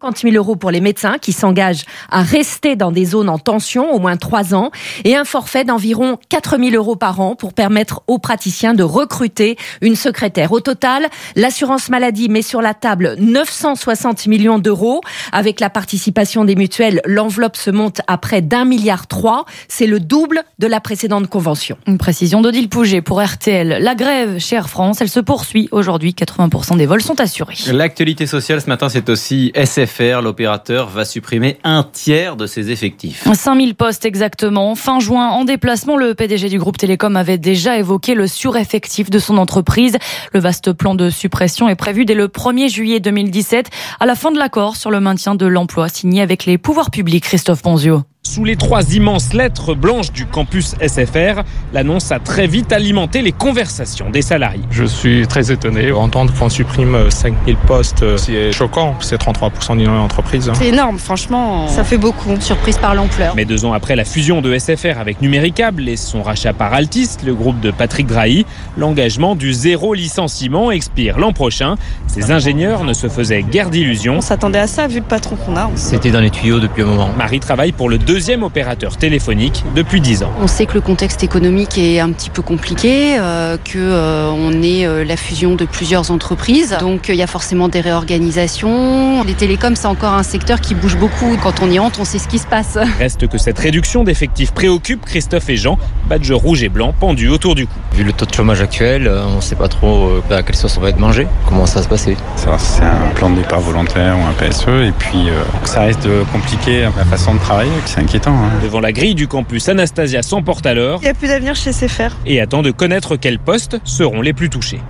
50 000 euros pour les médecins qui s'engagent à rester dans des zones en tension au moins trois ans et un forfait d'environ 4 000 euros par an pour permettre aux praticiens de recruter une secrétaire. Au total, l'assurance maladie met sur la table 960 millions d'euros. Avec la participation des mutuelles, l'enveloppe se monte à près d'un milliard trois. C'est le double de la précédente convention. Une précision d'Odile Pouget pour RTL. La grève chez Air France, elle se poursuit aujourd'hui. 80% des vols sont assurés. L'actualité sociale ce matin, c'est aussi L'opérateur va supprimer un tiers de ses effectifs. 5000 postes exactement. Fin juin, en déplacement, le PDG du groupe Télécom avait déjà évoqué le sureffectif de son entreprise. Le vaste plan de suppression est prévu dès le 1er juillet 2017, à la fin de l'accord sur le maintien de l'emploi signé avec les pouvoirs publics. Christophe Ponzio. Sous les trois immenses lettres blanches du campus SFR, l'annonce a très vite alimenté les conversations des salariés. Je suis très étonné. Entendre qu'on supprime 5000 postes, c'est choquant. C'est 33% d'une entreprise. C'est énorme, franchement. Ça fait beaucoup. Surprise par l'ampleur. Mais deux ans après la fusion de SFR avec Numéricable et son rachat par Altis, le groupe de Patrick Drahi, l'engagement du zéro licenciement expire l'an prochain. Ces ingénieurs ne se faisaient guère d'illusions. On s'attendait à ça vu le patron qu'on a. C'était dans les tuyaux depuis un moment. Marie travaille pour le deuxième opérateur téléphonique depuis 10 ans. On sait que le contexte économique est un petit peu compliqué, euh, que euh, on est euh, la fusion de plusieurs entreprises, donc il y a forcément des réorganisations. Les télécoms, c'est encore un secteur qui bouge beaucoup. Quand on y entre, on sait ce qui se passe. Reste que cette réduction d'effectifs préoccupe Christophe et Jean, badge rouge et blanc pendu autour du cou. Vu le taux de chômage actuel, on ne sait pas trop à quelle sauce on va être mangé. Comment ça va se passer? Ça, c'est un plan de départ volontaire ou un PSE, et puis ça risque de compliquer la façon de travailler. C'est inquiétant. Hein. Devant la grille du campus, Anastasia s'emporte alors. Il n'y a plus d'avenir chez CFR. Et attend de connaître quels postes seront les plus touchés.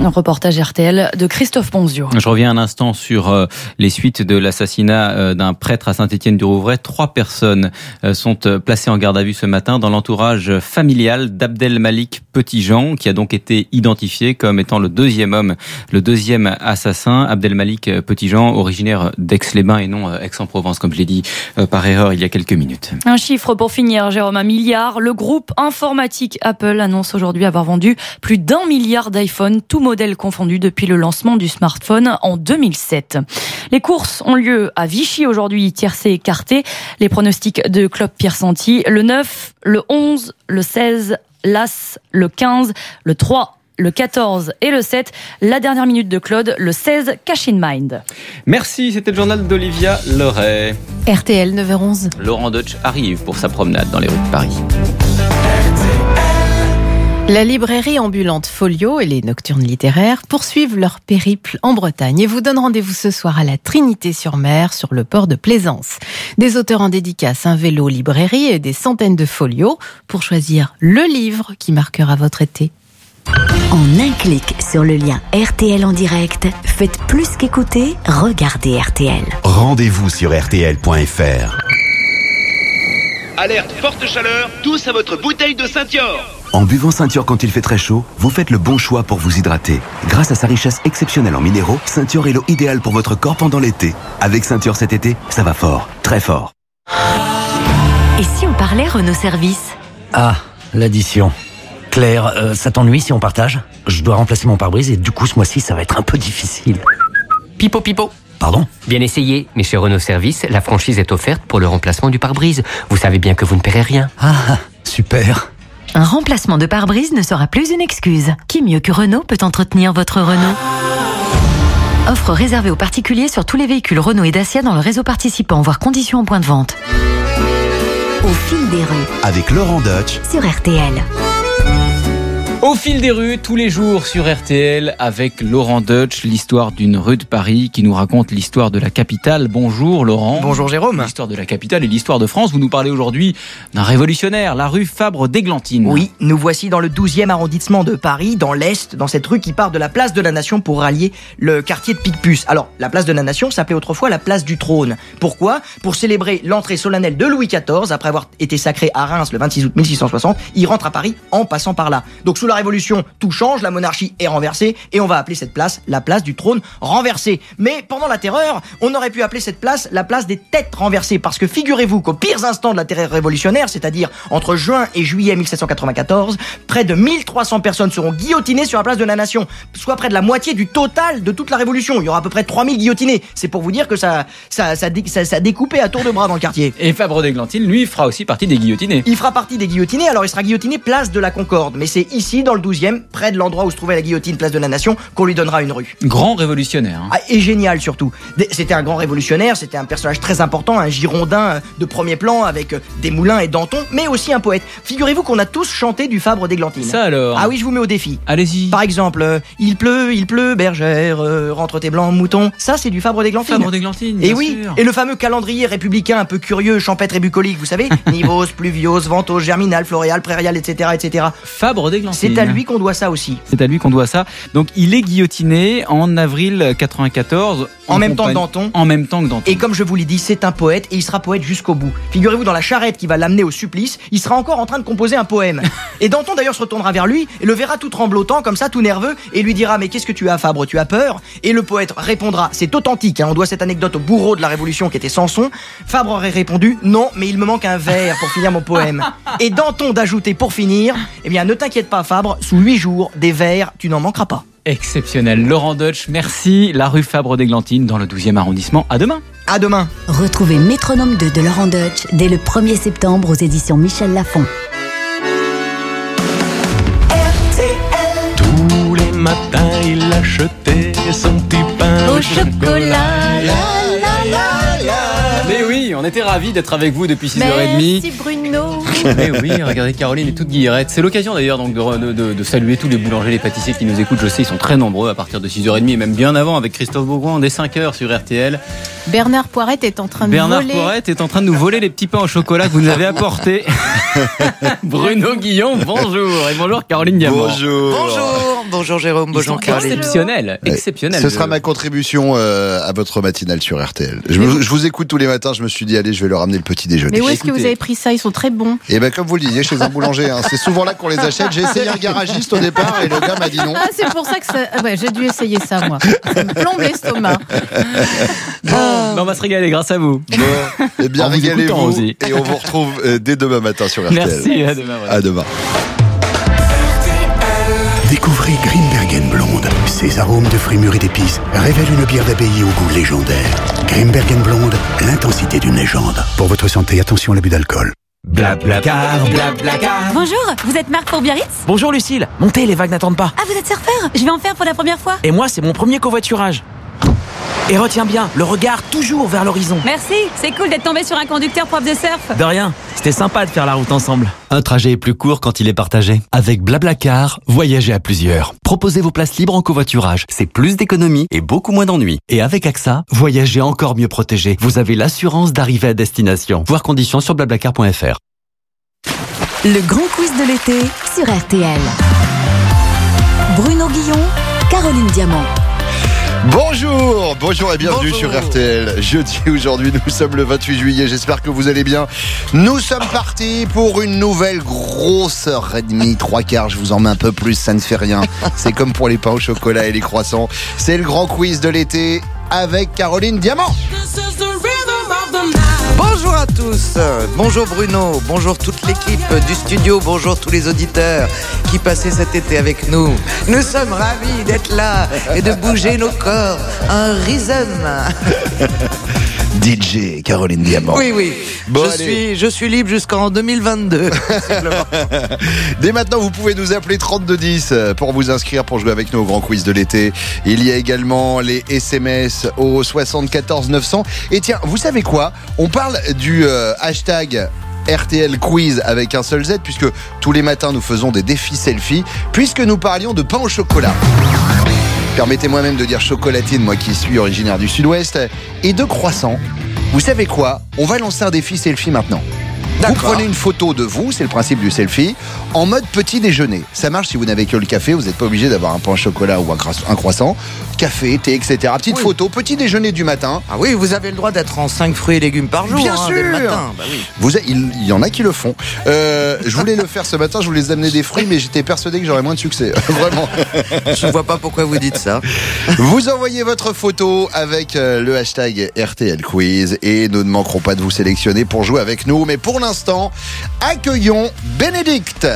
Un reportage RTL de Christophe Ponzio. Je reviens un instant sur euh, les suites de l'assassinat euh, d'un prêtre à Saint-Étienne-du-Rouvray. Trois personnes euh, sont placées en garde à vue ce matin dans l'entourage familial d'Abdel Malik Petitjean, qui a donc été identifié comme étant le deuxième homme, le deuxième assassin. Abdel Malik Petitjean, originaire d'Aix-les-Bains et non Aix-en-Provence, comme je l'ai dit par erreur il y a quelques minutes. Un chiffre pour finir, Jérôme, un milliard. Le groupe informatique Apple annonce aujourd'hui avoir vendu plus d'un milliard d'iPhone, tout modèles confondus depuis le lancement du smartphone en 2007. Les courses ont lieu à Vichy aujourd'hui, tiercé écarté. Les pronostics de Klopp Pierre Santi, le 9, le 11, le 16, l'As, le 15, le 3, le 14 et le 7. La dernière minute de Claude, le 16, Cash in Mind. Merci, c'était le journal d'Olivia Leray. RTL 9h11. Laurent Deutsch arrive pour sa promenade dans les rues de Paris. La librairie ambulante Folio et les nocturnes littéraires poursuivent leur périple en Bretagne et vous donnent rendez-vous ce soir à la Trinité-sur-Mer sur le port de Plaisance. Des auteurs en dédicace, un vélo librairie et des centaines de folios pour choisir le livre qui marquera votre été. En un clic sur le lien RTL en direct, faites plus qu'écouter, regardez RTL. Rendez-vous sur rtl.fr. Alerte forte chaleur, tous à votre bouteille de Saint-Yor. En buvant Ceinture quand il fait très chaud, vous faites le bon choix pour vous hydrater. Grâce à sa richesse exceptionnelle en minéraux, Ceinture est l'eau idéale pour votre corps pendant l'été. Avec Ceinture cet été, ça va fort, très fort. Et si on parlait Renault Service? Ah, l'addition. Claire, euh, ça t'ennuie si on partage? Je dois remplacer mon pare-brise et du coup ce mois-ci ça va être un peu difficile. Pipo pipo Pardon? Bien essayé, mais chez Renault Service, la franchise est offerte pour le remplacement du pare-brise. Vous savez bien que vous ne paierez rien. Ah, super. Un remplacement de pare-brise ne sera plus une excuse. Qui mieux que Renault peut entretenir votre Renault Offre réservée aux particuliers sur tous les véhicules Renault et Dacia dans le réseau participant, voire conditions en point de vente. Au fil des rues. Avec Laurent Deutsch sur RTL. Au fil des rues, tous les jours sur RTL, avec Laurent Deutsch, l'histoire d'une rue de Paris qui nous raconte l'histoire de la capitale. Bonjour Laurent. Bonjour Jérôme. L'histoire de la capitale et l'histoire de France. Vous nous parlez aujourd'hui d'un révolutionnaire, la rue Fabre d'Églantine. Oui, nous voici dans le 12e arrondissement de Paris, dans l'Est, dans cette rue qui part de la place de la Nation pour rallier le quartier de Picpus. Alors, la place de la Nation s'appelait autrefois la place du Trône. Pourquoi? Pour célébrer l'entrée solennelle de Louis XIV, après avoir été sacré à Reims le 26 août 1660, il rentre à Paris en passant par là. Donc sous sous la Révolution, tout change, la monarchie est renversée et on va appeler cette place la place du trône renversé. Mais pendant la terreur, on aurait pu appeler cette place la place des têtes renversées parce que figurez-vous qu'aux pires instants de la terreur révolutionnaire, c'est-à-dire entre juin et juillet 1794, près de 1300 personnes seront guillotinées sur la place de la Nation, soit près de la moitié du total de toute la Révolution. Il y aura à peu près 3000 guillotinés. C'est pour vous dire que ça, ça, ça, dé- ça, ça découpait à tour de bras dans le quartier. Et Fabre d'Églantine, lui, fera aussi partie des guillotinés. Il fera partie des guillotinés, alors il sera guillotiné place de la Concorde. Mais c'est ici, dans le 12e, près de l'endroit où se trouvait la guillotine place de la Nation, qu'on lui donnera une rue. Grand révolutionnaire. hein. Ah, et génial surtout. C'était un grand révolutionnaire, c'était un personnage très important, un girondin euh, de premier plan avec euh, des moulins et Danton, mais aussi un poète. Figurez-vous qu'on a tous chanté du Fabre d'Églantine. Ça alors Ah oui, je vous mets au défi. Allez-y. Par exemple, euh, il pleut, il pleut, bergère, euh, rentre tes blancs moutons. Ça, c'est du Fabre d'Églantine. Fabre d'Églantine, Et oui, sûr. et le fameux calendrier républicain un peu curieux, champêtre et bucolique, vous savez Nivos, Pluvios, Ventos, Germinal, Floréal, Prairial, etc., etc. Fabre d'Églantine. C'est à lui qu'on doit ça aussi. C'est à lui qu'on doit ça. Donc il est guillotiné en avril 94. En même temps que Danton. En même temps que Danton. Et comme je vous l'ai dit, c'est un poète et il sera poète jusqu'au bout. Figurez-vous, dans la charrette qui va l'amener au supplice, il sera encore en train de composer un poème. Et Danton d'ailleurs se retournera vers lui et le verra tout tremblotant, comme ça, tout nerveux, et lui dira Mais qu'est-ce que tu as, Fabre? Tu as peur? Et le poète répondra C'est authentique, hein, on doit cette anecdote au bourreau de la Révolution qui était Samson. Fabre aurait répondu Non, mais il me manque un vers pour finir mon poème. Et Danton d'ajouter pour finir Eh bien, ne t'inquiète pas, Fabre, sous huit jours, des vers, tu n'en manqueras pas. Exceptionnel. Laurent Deutsch, merci. La rue Fabre d'Églantine dans le 12e arrondissement. À demain. À demain. Retrouvez Métronome 2 de Laurent Deutsch dès le 1er septembre aux éditions Michel Lafon. Tous les matins, il achetait son petit pain Au chocolat, Mais oui, on était ravis d'être avec vous depuis 6h30. Merci Bruno. Mais oui, regardez, Caroline est toute guillerette. C'est l'occasion d'ailleurs donc de, de- de saluer tous les boulangers, les pâtissiers qui nous écoutent. Je sais, ils sont très nombreux à partir de 6h30 et même bien avant avec Christophe Beaugrand dès 5h sur RTL. Bernard Poirette est en train de Bernard voler. Poirette est en train de nous voler les petits pains au chocolat que vous nous avez apportés. Bruno Guillon, bonjour. Et bonjour Caroline Diamant. Bonjour. Bonjour, bonjour Jérôme, bonjour Caroline. exceptionnels, exceptionnels. Ce sera ma contribution euh, à votre matinale sur RTL. Je vous écoute tous les matins, je me suis dit, allez, je vais leur ramener le petit déjeuner. Mais où est-ce que vous avez pris ça? Ils sont très bons. Et ben comme vous le disiez, chez un boulanger, hein, c'est souvent là qu'on les achète. J'ai essayé un garagiste au départ et le gars m'a dit non. Ah, c'est pour ça que ça... ah Ouais, j'ai dû essayer ça, moi. Ça me plombe l'estomac. Bon, ben, on va se régaler grâce à vous. Eh bien, En vous écoutant régalez-vous et on vous retrouve euh, dès demain matin sur RTL. Merci, à demain. À demain. Découvrez Grimbergen Blonde. Ses arômes de fruits mûrs et d'épices révèlent une bière d'abbaye au goût légendaire. Grimbergen Blonde, l'intensité d'une légende. Pour votre santé, attention à l'abus d'alcool. Blablacar, blablacar. Bonjour, vous êtes Marc pour Biarritz? Bonjour Lucille, montez, les vagues n'attendent pas. Ah, vous êtes surfeur? Je vais en faire pour la première fois. Et moi, c'est mon premier covoiturage. Et retiens bien, le regard toujours vers l'horizon. Merci, c'est cool d'être tombé sur un conducteur prof de surf. De rien, c'était sympa de faire la route ensemble. Un trajet est plus court quand il est partagé. Avec Blablacar, voyagez à plusieurs. Proposez vos places libres en covoiturage. C'est plus d'économie et beaucoup moins d'ennuis. Et avec AXA, voyagez encore mieux protégé. Vous avez l'assurance d'arriver à destination. Voir conditions sur blablacar.fr. Le grand quiz de l'été sur RTL. Bruno Guillon, Caroline Diamant. Bonjour, bonjour et bienvenue sur RTL. Jeudi aujourd'hui, nous sommes le 28 juillet. J'espère que vous allez bien. Nous sommes partis pour une nouvelle grosse heure et demie, trois quarts. Je vous en mets un peu plus, ça ne fait rien. C'est comme pour les pains au chocolat et les croissants. C'est le grand quiz de l'été avec Caroline Diamant. Bonjour à tous, bonjour Bruno, bonjour toute l'équipe du studio, bonjour tous les auditeurs qui passaient cet été avec nous. Nous sommes ravis d'être là et de bouger nos corps. Un rhythm. DJ Caroline Diamant. Oui, oui. Bon, je, allez. suis, je suis libre jusqu'en 2022. visiblement. Dès maintenant, vous pouvez nous appeler 3210 euh, pour vous inscrire pour jouer avec nous au grand quiz de l'été. Il y a également les SMS au 74 900. Et tiens, vous savez quoi? On parle du euh, hashtag RTL Quiz avec un seul Z, puisque tous les matins nous faisons des défis selfie, puisque nous parlions de pain au chocolat. Permettez-moi même de dire chocolatine, moi qui suis originaire du sud-ouest, et de croissant. Vous savez quoi? On va lancer un défi selfie maintenant. Vous prenez une photo de vous, c'est le principe du selfie, en mode petit déjeuner. Ça marche si vous n'avez que le café, vous n'êtes pas obligé d'avoir un pain au chocolat ou un cro- un croissant. Café, thé, etc. Petite photo, petit déjeuner du matin. Ah oui, vous avez le droit d'être en 5 fruits et légumes par jour. Bien hein, sûr dès le matin. Bah oui. Vous, a- il, il y en a qui le font. Euh, je voulais le faire ce matin, je voulais amener des fruits, mais j'étais persuadé que j'aurais moins de succès. Vraiment. Je vois pas pourquoi vous dites ça. Vous envoyez votre photo avec euh, le hashtag RTL Quiz et nous ne manquerons pas de vous sélectionner pour jouer avec nous. Mais pour l'instant, accueillons Bénédicte.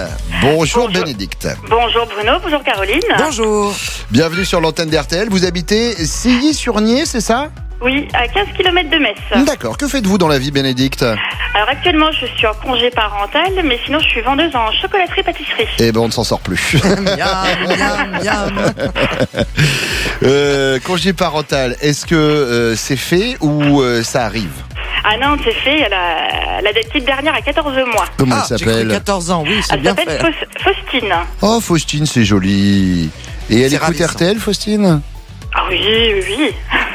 Bonjour, Bénédicte. Bonjour Bruno, bonjour Caroline. Bonjour. Bienvenue sur l'antenne d'RTL. Vous habitez Silly-sur-Nier, c'est ça? Oui, à 15 km de Metz. D'accord. Que faites-vous dans la vie, Bénédicte? Alors actuellement, je suis en congé parental, mais sinon, je suis vendeuse en chocolaterie-pâtisserie. Eh ben, on ne s'en sort plus. Miam, miam, miam. Euh, congé parental, est-ce que euh, c'est fait ou euh, ça arrive? Ah non, c'est fait, elle a la petite dernière à 14 mois. Comment Ah, elle j'ai cru s'appelle 14 ans, oui, c'est Elle bien s'appelle fait. Faus- Faustine. Oh, Faustine, c'est joli. Et elle C'est écoute ravissant. RTL, Faustine? Ah oui, oui, oui.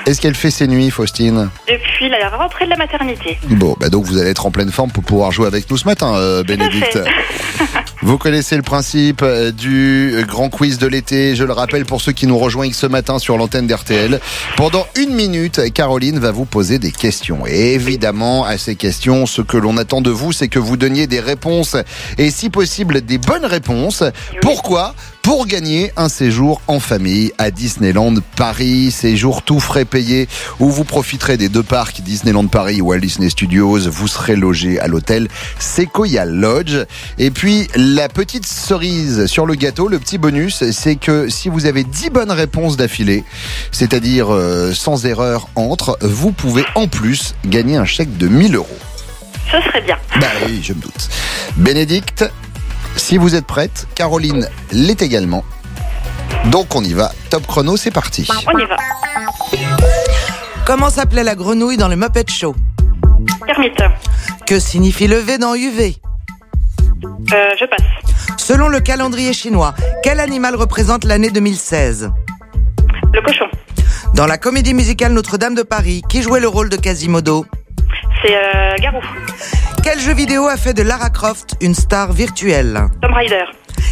Est-ce qu'elle fait ses nuits, Faustine Depuis la rentrée de la maternité. Bon, bah donc vous allez être en pleine forme pour pouvoir jouer avec nous ce matin, euh, Bénédicte. Vous connaissez le principe euh, du grand quiz de l'été. Je le rappelle pour ceux qui nous rejoignent ce matin sur l'antenne d'RTL. Pendant une minute, Caroline va vous poser des questions. Et évidemment, à ces questions, ce que l'on attend de vous, c'est que vous donniez des réponses et si possible des bonnes réponses. Pourquoi? Pour gagner un séjour en famille à Disneyland Paris, séjour tout frais payé où vous profiterez des deux parcs Disneyland Paris ou Walt Disney Studios, vous serez logé à l'hôtel Sequoia Lodge et puis la petite cerise sur le gâteau, le petit bonus, c'est que si vous avez 10 bonnes réponses d'affilée, c'est-à-dire euh, sans erreur entre, vous pouvez en plus gagner un chèque de 1000 euros. Ce serait bien. Bah oui, je me doute. Bénédicte, si vous êtes prête, Caroline l'est également. Donc on y va. Top chrono, c'est parti. On y va. Comment s'appelait la grenouille dans le Muppet Show? Kermit. Que signifie le V dans UV Euh, je passe. Selon le calendrier chinois, quel animal représente l'année 2016 Le cochon. Dans la comédie musicale Notre-Dame de Paris, qui jouait le rôle de Quasimodo? C'est euh, Garou. Quel jeu vidéo a fait de Lara Croft une star virtuelle? Tomb Raider.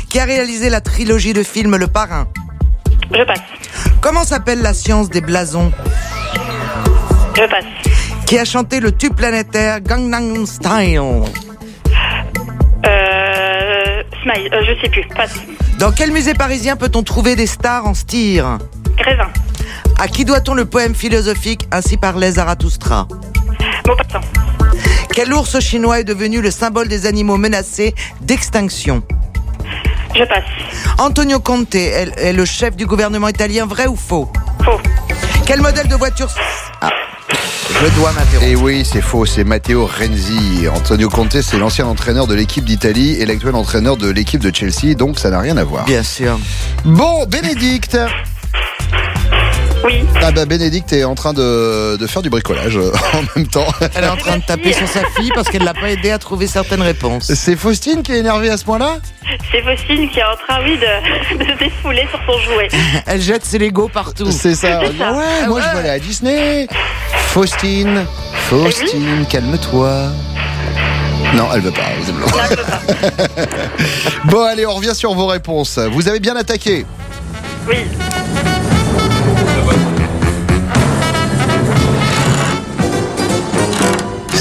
Qui a réalisé la trilogie de films Le Parrain? Je passe. Comment s'appelle la science des blasons? Je passe. Qui a chanté le tube planétaire Gangnam Style? Smile. Euh, je sais plus. Passe. Dans quel musée parisien peut-on trouver des stars en style Grévin. À qui doit-on le poème philosophique Ainsi parlait Zarathustra Maupassant. Quel ours chinois est devenu le symbole des animaux menacés d'extinction Je passe. Antonio Conte est, est le chef du gouvernement italien, vrai ou faux Faux. Quel modèle de voiture Ah, je dois m'interrompre. Et oui, c'est faux, c'est Matteo Renzi. Antonio Conte, c'est l'ancien entraîneur de l'équipe d'Italie et l'actuel entraîneur de l'équipe de Chelsea, donc ça n'a rien à voir. Bien sûr. Bon, Bénédicte Oui. Ah bah Bénédicte est en train de, de faire du bricolage euh, en même temps. Elle est en train de taper sur sa fille parce qu'elle l'a pas aidé à trouver certaines réponses. C'est Faustine qui est énervée à ce point-là? C'est Faustine qui est en train, oui, de, de se défouler sur son jouet. Elle jette ses Legos partout. C'est ça. Ouais, moi je veux aller à Disney. Faustine, Faustine, calme-toi. Non, elle veut pas, visiblement. Non, je veux pas. Bon, allez, on revient sur vos réponses. Vous avez bien attaqué. Oui.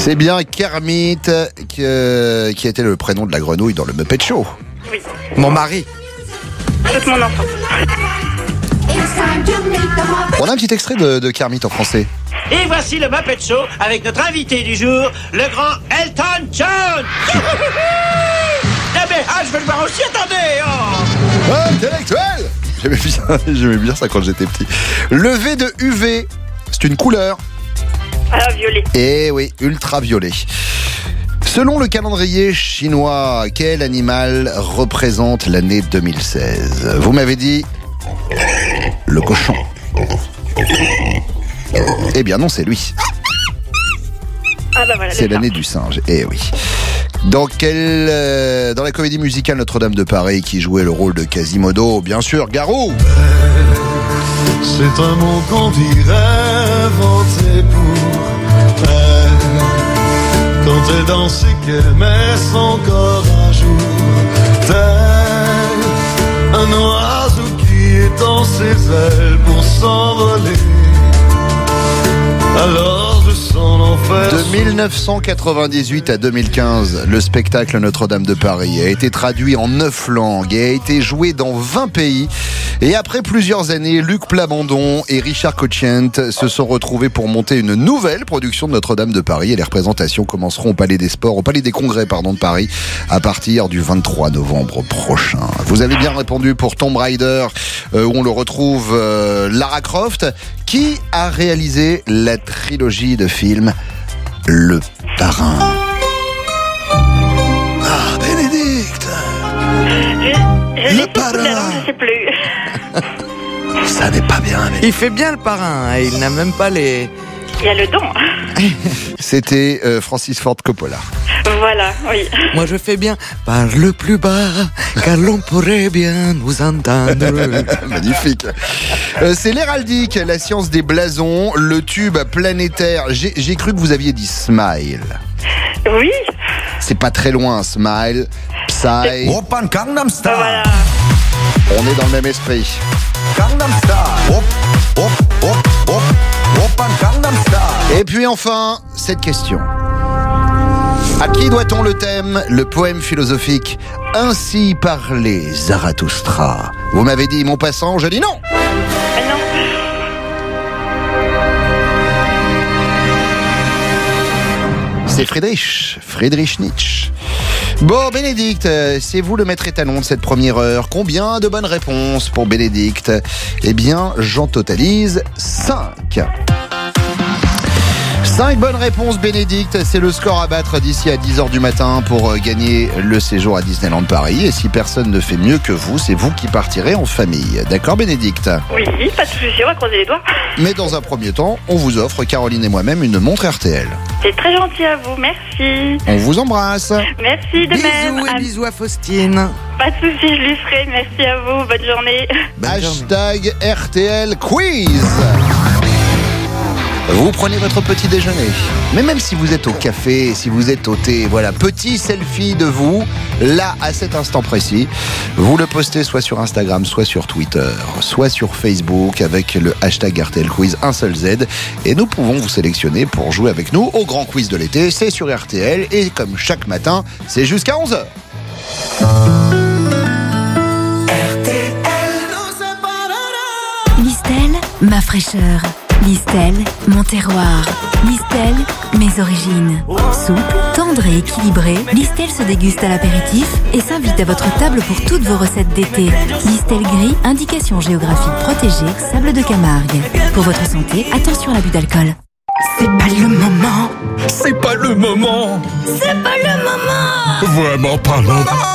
C'est bien Kermit qui, euh, qui était le prénom de la grenouille dans le Muppet Show. Oui. Mon mari. Toute mon enfant. On a un petit extrait de, de Kermit en français. Et voici le Muppet Show avec notre invité du jour, le grand Elton John. eh ben, ah, je vais le voir aussi, attendez. oh. Intellectuel J'aimais bien, j'aimais bien ça quand j'étais petit. Le V de UV, c'est une couleur. Ah, violet. Eh oui, ultraviolet. Selon le calendrier chinois, quel animal représente l'année 2016 Vous m'avez dit le cochon. Eh bien non, c'est lui. Ah bah voilà. C'est l'année du singe. Eh oui. Dans quelle, euh, dans la comédie musicale Notre-Dame de Paris, qui jouait le rôle de Quasimodo, bien sûr, Garou. C'est un mot qu'on dirait inventé pour elle. Quand monter dans ses quais, mais son corps un jour tel un oiseau qui étend ses ailes pour s'envoler. De son enfer. De 1998 à 2015, le spectacle Notre-Dame de Paris a été traduit en 9 langues et a été joué dans 20 pays. Et après plusieurs années, Luc Plamondon et Richard Cochient se sont retrouvés pour monter une nouvelle production de Notre-Dame de Paris. Et les représentations commenceront au Palais des Sports, au Palais des Congrès, pardon, de Paris, à partir du 23 novembre prochain. Vous avez bien répondu pour Tomb Raider, euh, où on le retrouve euh, Lara Croft, qui a réalisé la trilogie de films Le Parrain. Ah, Bénédicte l'ai pas je sais plus. Ça n'est pas bien, mais... Il fait bien le parrain, hein, il n'a même pas les. Il y a le don. C'était euh, Francis Ford Coppola. Voilà, oui. Moi je fais bien. Parle plus bas, car l'on pourrait bien nous entendre. Magnifique. Euh, c'est l'héraldique, la science des blasons, le tube planétaire. J'ai cru que vous aviez dit smile. Oui. C'est pas très loin, smile, psy. Voilà. On est dans le même esprit. Et puis enfin, cette question. À qui doit-on le thème, le poème philosophique Ainsi parlait Zarathustra Vous m'avez dit mon passant, je dis non Ah non. C'est Friedrich, Friedrich Nietzsche. Bon, Bénédicte, euh, c'est vous le maître étalon de cette première heure. Combien de bonnes réponses pour Bénédicte? Eh bien, j'en totalise 5. 5 bonnes réponses, Bénédicte. C'est le score à battre d'ici à 10h du matin pour euh, gagner le séjour à Disneyland Paris. Et si personne ne fait mieux que vous, c'est vous qui partirez en famille. D'accord, Bénédicte? Oui, pas de souci, on va croiser les doigts. Mais dans un premier temps, on vous offre, Caroline et moi-même, une montre RTL. C'est très gentil à vous, merci. On vous embrasse. Merci de bisous même. et Ah, bisous à Faustine. Pas de souci, je lui ferai. Merci à vous, bonne journée. Hashtag RTL Quiz. Vous prenez votre petit déjeuner. Mais même si vous êtes au café, si vous êtes au thé, voilà, petit selfie de vous, là, à cet instant précis. Vous le postez soit sur Instagram, soit sur Twitter, soit sur Facebook avec le hashtag RTL Quiz, un seul Z. Et nous pouvons vous sélectionner pour jouer avec nous au grand quiz de l'été. C'est sur RTL et comme chaque matin, c'est jusqu'à 11h. Listel, ma fraîcheur. Listel, mon terroir. Listel, mes origines. Souple, tendre et équilibré, Listel se déguste à l'apéritif et s'invite à votre table pour toutes vos recettes d'été. Listel gris, indication géographique protégée, sable de Camargue. Pour votre santé, attention à l'abus d'alcool. C'est pas le moment. C'est pas le moment. C'est pas le moment. Vraiment pas le moment.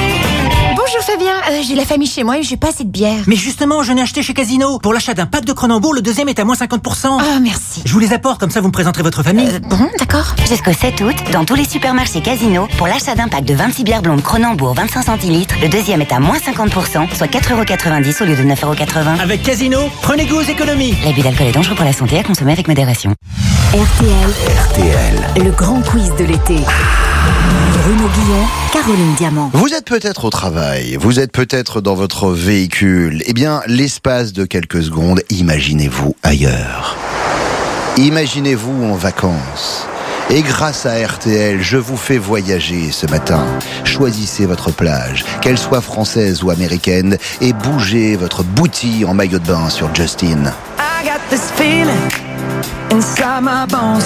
Bonjour Fabien, Euh, j'ai la famille chez moi et j'ai pas assez de bière. Mais justement, je n'ai acheté chez Casino. Pour l'achat d'un pack de Cronenbourg, le deuxième est à moins 50%. Ah, merci. Je vous les apporte, comme ça vous me présenterez votre famille. bon, d'accord. Jusqu'au 7 août, dans tous les supermarchés Casino, pour l'achat d'un pack de 26 bières blondes Cronenbourg 25 centilitres, le deuxième est à moins 50%, soit 4,90€ au lieu de 9,80€. Avec Casino, prenez goût aux économies. L'abus d'alcool est dangereux pour la santé à consommer avec modération. RTL, RTL. le grand quiz de l'été. Bruno Guillon, Caroline Diamant. Vous êtes peut-être au travail, vous êtes peut-être dans votre véhicule. Eh bien, l'espace de quelques secondes, imaginez-vous ailleurs. Imaginez-vous en vacances. Et grâce à RTL, je vous fais voyager ce matin. Choisissez votre plage, qu'elle soit française ou américaine, et bougez votre boutique en maillot de bain sur Justin. I got this feeling inside my bones.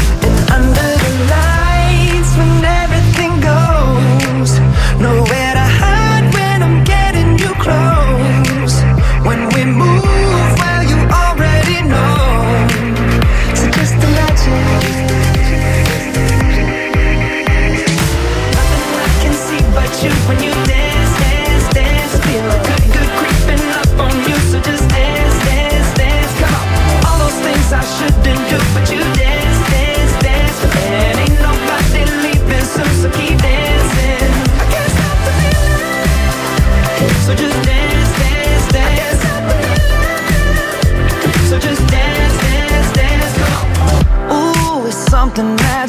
Under the lights, when everything goes, nowhere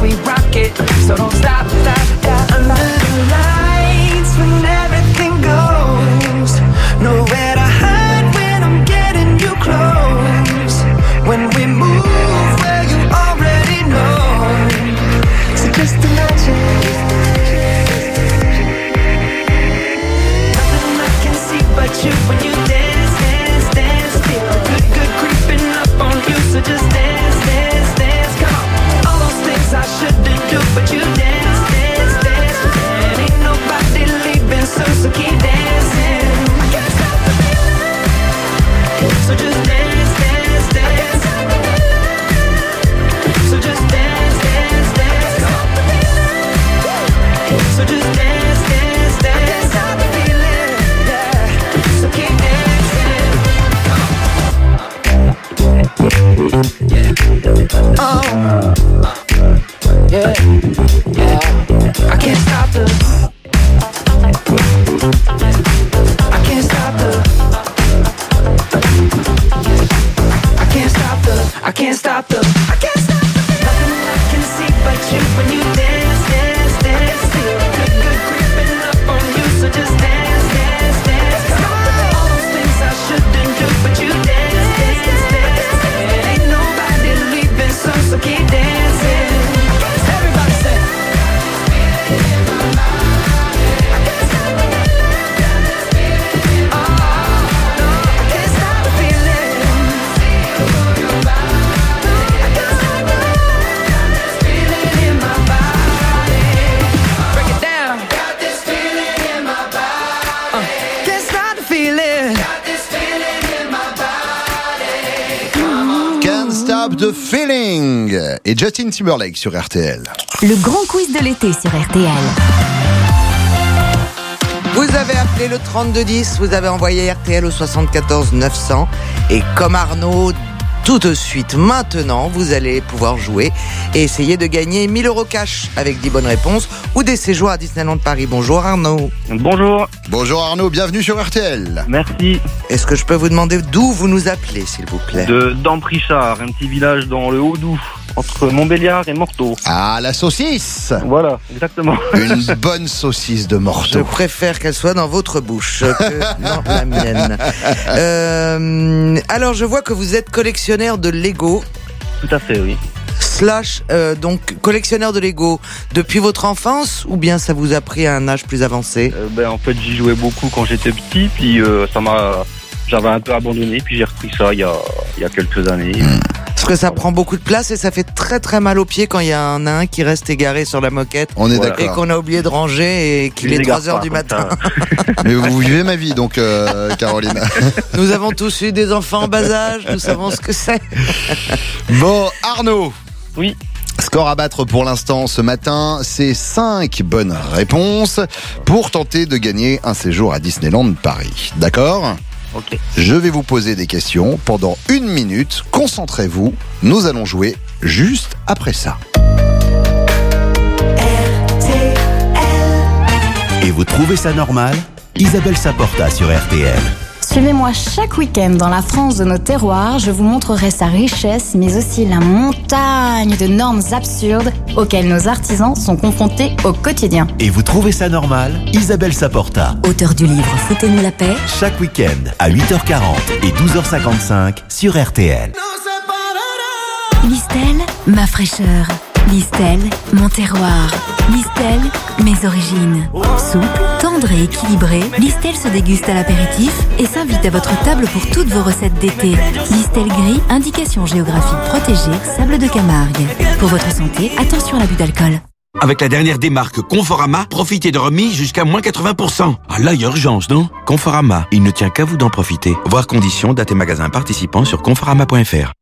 we rock it, so don't stop, stop, stop. Under the lights, so keep Timberlake sur RTL. Le grand quiz de l'été sur RTL. Vous avez appelé le 3210, vous avez envoyé RTL au 74 900 et comme Arnaud, tout de suite, maintenant, vous allez pouvoir jouer et essayer de gagner 1000 euros cash avec 10 bonnes réponses ou des séjours à Disneyland Paris. Bonjour Arnaud. Bonjour. Bonjour Arnaud, bienvenue sur RTL. Merci. Est-ce que je peux vous demander d'où vous nous appelez, s'il vous plaît? De Damprichard, un petit village dans le Haut-Doubs, entre Montbéliard et Morteau. Ah, la saucisse Voilà, exactement. Une bonne saucisse de Je morceau. préfère qu'elle soit dans votre bouche que dans la mienne. Euh, alors, je vois que vous êtes collectionneur de Lego. Tout à fait, oui. Slash, euh, donc collectionneur de Lego depuis votre enfance ou bien ça vous a pris à un âge plus avancé? Euh, ben, en fait, j'y jouais beaucoup quand j'étais petit, puis euh, ça m'a... J'avais un peu abandonné, puis j'ai repris ça il y a, il y a quelques années. Parce que ça prend beaucoup de place et ça fait très très mal aux pieds quand il y a un nain qui reste égaré sur la moquette. On est Et d'accord. qu'on a oublié de ranger et qu'il est les égare 3 heures pas, du comme matin. Mais vous vivez ma vie donc, euh, Caroline. Nous avons tous eu des enfants en bas âge, nous savons ce que c'est. Bon, Arnaud. Oui. Score à battre pour l'instant ce matin, c'est 5 bonnes réponses pour tenter de gagner un séjour à Disneyland Paris. D'accord? Ok. Je vais vous poser des questions pendant une minute. Concentrez-vous. Nous allons jouer juste après ça. Et vous trouvez ça normal? Isabelle Saporta sur RTL. Suivez-moi chaque week-end dans la France de nos terroirs. Je vous montrerai sa richesse, mais aussi la montagne de normes absurdes auxquelles nos artisans sont confrontés au quotidien. Et vous trouvez ça normal? Isabelle Saporta. Auteur du livre Foutez-nous la paix. Chaque week-end à 8h40 et 12h55 sur RTL. Listel, ma fraîcheur. Listel, mon terroir. Listel, mes origines. Souple, tendre et équilibré, Listel se déguste à l'apéritif et s'invite à votre table pour toutes vos recettes d'été. Listel gris, indication géographique protégée, sable de Camargue. Pour votre santé, attention à l'abus d'alcool. Avec la dernière démarque Conforama, profitez de remise jusqu'à moins 80%. Ah là, il y a urgence, non? Conforama, il ne tient qu'à vous d'en profiter. Voir conditions, date et magasins participants sur conforama.fr.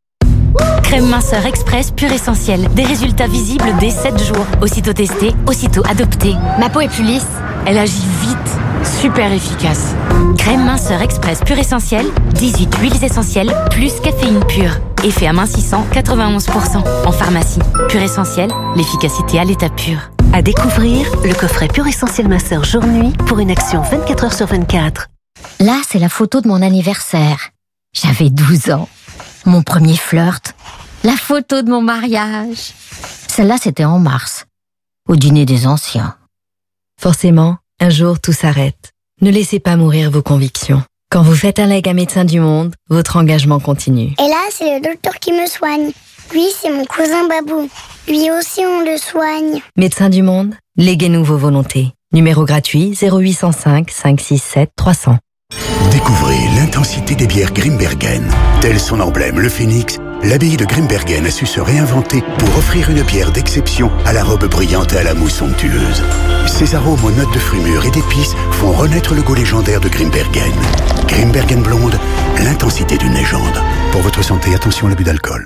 Crème minceur express pur essentiel. Des résultats visibles dès 7 jours. Aussitôt testé, aussitôt adopté. Ma peau est plus lisse. Elle agit vite. Super efficace. Crème minceur express pur essentiel. 18 huiles essentielles plus caféine pure. Effet amincissant 91%. En pharmacie. Pur essentiel, l'efficacité à l'état pur. À découvrir le coffret Pur Essentiel Masseur jour-nuit pour une action 24 heures sur 24. Là, c'est la photo de mon anniversaire. J'avais 12 ans. Mon premier flirt. La photo de mon mariage. Celle-là, c'était en mars. Au dîner des anciens. Forcément, un jour tout s'arrête. Ne laissez pas mourir vos convictions. Quand vous faites un leg à Médecins du Monde, votre engagement continue. Et là, c'est le docteur qui me soigne. Lui, c'est mon cousin Babou. Lui aussi, on le soigne. Médecins du Monde, léguez-nous vos volontés. Numéro gratuit 0805 567 300. Découvrez l'intensité des bières Grimbergen. Tel son emblème, le phénix, l'abbaye de Grimbergen a su se réinventer pour offrir une bière d'exception à la robe brillante et à la mousse somptueuse. Ses arômes aux notes de fruits mûrs et d'épices font renaître le goût légendaire de Grimbergen. Grimbergen blonde, l'intensité d'une légende. Pour votre santé, attention à l'abus d'alcool.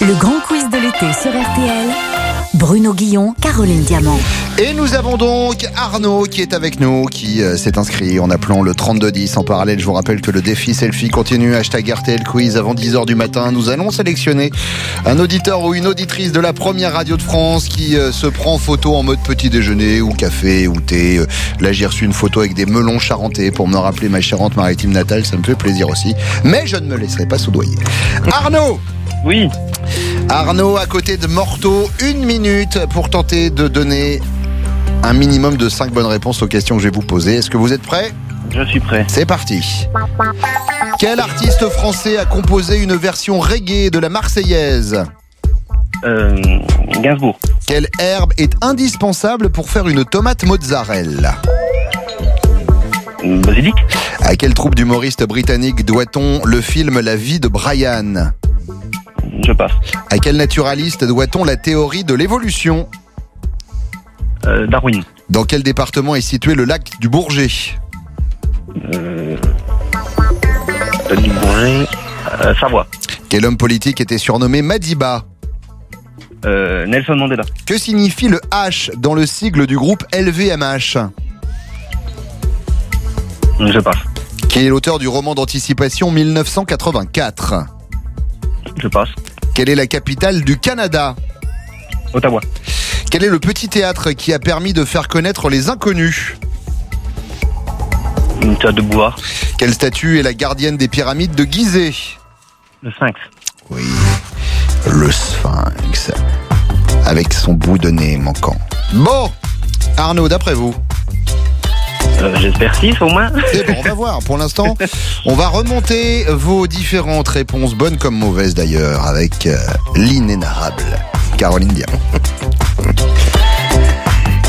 Le grand quiz de l'été sur RTL. Bruno Guillon, Caroline Diamant. Et nous avons donc Arnaud qui est avec nous, qui euh, s'est inscrit en appelant le 3210. En parallèle, je vous rappelle que le défi selfie continue. Hashtag RTL Quiz avant 10h du matin. Nous allons sélectionner un auditeur ou une auditrice de la première radio de France qui euh, se prend en photo en mode petit déjeuner ou café ou thé. Euh, Là, j'ai reçu une photo avec des melons charentais pour me rappeler ma Charente-Maritime natale. Ça me fait plaisir aussi. Mais je ne me laisserai pas soudoyer. Arnaud Oui. Arnaud, à côté de Morteau, une minute pour tenter de donner un minimum de 5 bonnes réponses aux questions que je vais vous poser. Est-ce que vous êtes prêts? Je suis prêt. C'est parti. Quel artiste français a composé une version reggae de la Marseillaise? Euh, Gainsbourg. Quelle herbe est indispensable pour faire une tomate mozzarella? Basilic. À quelle troupe d'humoristes britanniques doit-on le film La vie de Brian? Je passe. À quel naturaliste doit-on la théorie de l'évolution Euh, Darwin. Dans quel département est situé le lac du Bourget Euh, Denis Bourget. Euh, Savoie. Quel homme politique était surnommé Madiba Euh, Nelson Mandela. Que signifie le H dans le sigle du groupe LVMH Je passe. Qui est l'auteur du roman d'anticipation 1984 Je passe. Quelle est la capitale du Canada? Ottawa. Quel est le petit théâtre qui a permis de faire connaître les inconnus? Une théâtre de Bouvard. Quelle statue est la gardienne des pyramides de Gizeh? Le Sphinx. Oui, le sphinx. Avec son bout de nez manquant. Bon, Arnaud, d'après vous Euh, J'espère 6 au moins. Eh ben, on va voir. Pour l'instant, on va remonter vos différentes réponses, bonnes comme mauvaises d'ailleurs, avec euh, l'inénarrable Caroline Diamant.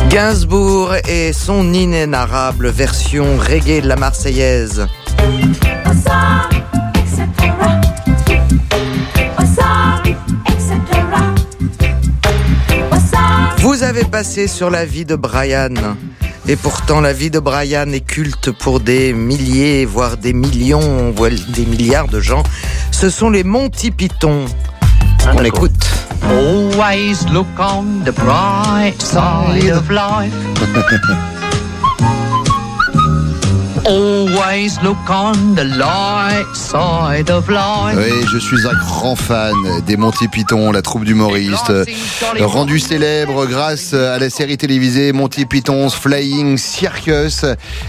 Gainsbourg et son inénarrable version reggae de la Marseillaise. Vous avez passé sur la vie de Brian. Et pourtant, la vie de Brian est culte pour des milliers, voire des millions, voire des milliards de gens. Ce sont les Monty Python. On écoute. Always look on the bright side of life. Always look on the light side of life. Oui, je suis un grand fan des Monty Python, la troupe d'humoristes, euh, rendu célèbre grâce à la série télévisée Monty Python's Flying Circus.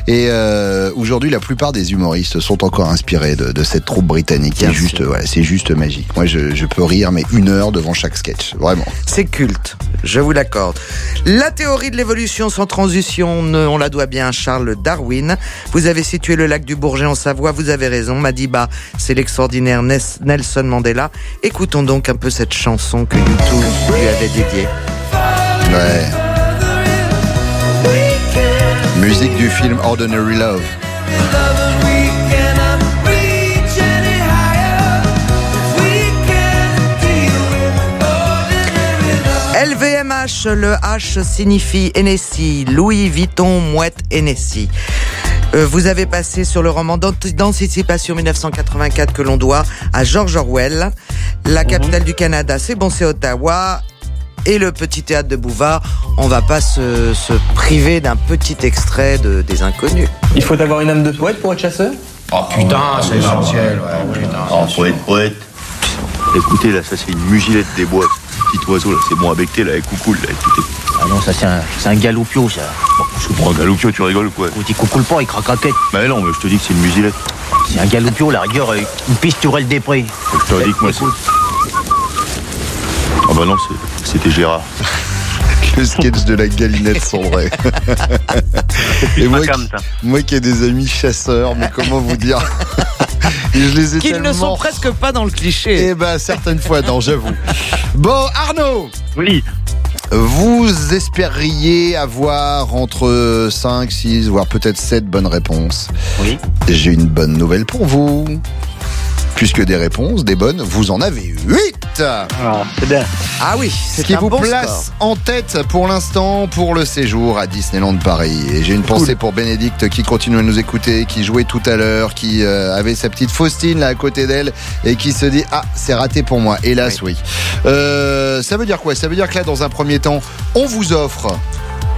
Et euh, aujourd'hui, la plupart des humoristes sont encore inspirés de, de cette troupe britannique. C'est juste, voilà, c'est juste magique. Moi, je, je peux rire, mais une heure devant chaque sketch, vraiment. C'est culte, je vous l'accorde. La théorie de l'évolution sans transition, on la doit bien à Charles Darwin. Vous avez situé le lac du Bourget en Savoie, vous avez raison. Madiba, c'est l'extraordinaire Nelson Mandela. Écoutons donc un peu cette chanson que YouTube lui avait dédiée. Ouais. Musique du film Ordinary Love. LVMH, le H signifie Hennessy, Louis Vuitton, mouette Hennessy. Euh, vous avez passé sur le roman d'ant- d'anticipation 1984 que l'on doit à George Orwell. La capitale du Canada, c'est bon, c'est Ottawa. Et le petit théâtre de Bouvard, on va pas se, se priver d'un petit extrait de, des Inconnus. Il faut avoir une âme de poète pour être chasseur? Oh putain, c'est essentiel, ouais, putain. Oh, poète, poète. Écoutez, là, ça c'est une mugilette des bois. Petit oiseau, là, c'est bon à becter, là, avec coucoule, là, écoutez. Ah non, ça c'est un, c'est un galoupio, ça. Je prends un galoupio, tu rigoles ou quoi Quand il coucoule pas, il craque raquette. Bah non, mais je te dis que c'est une musilette. C'est un galoupio, la rigueur, euh, une pisturelle des prés. Je te dis que moi, c'est... Ah bah non, c'est- c'était Gérard. Le sketch de la galinette cendrée. Et moi, qui, moi qui ai des amis chasseurs, mais comment vous dire Et je les ai Qu'ils ne tellement sont presque pas dans le cliché. Eh ben, certaines fois, non, j'avoue. Bon, Arnaud Oui. Vous espériez avoir entre 5, 6, voire peut-être 7 bonnes réponses. Oui. J'ai une bonne nouvelle pour vous. Puisque des réponses, des bonnes, vous en avez 8 c'est bien. Ah oui, Ce c'est qui un vous bon place en tête pour l'instant pour le séjour à Disneyland Paris. Et j'ai une pensée pour Bénédicte qui continue à nous écouter, qui jouait tout à l'heure, qui euh, avait sa petite Faustine là à côté d'elle et qui se dit ah c'est raté pour moi. Hélas oui. Euh, ça veut dire quoi? Ça veut dire que là dans un premier temps on vous offre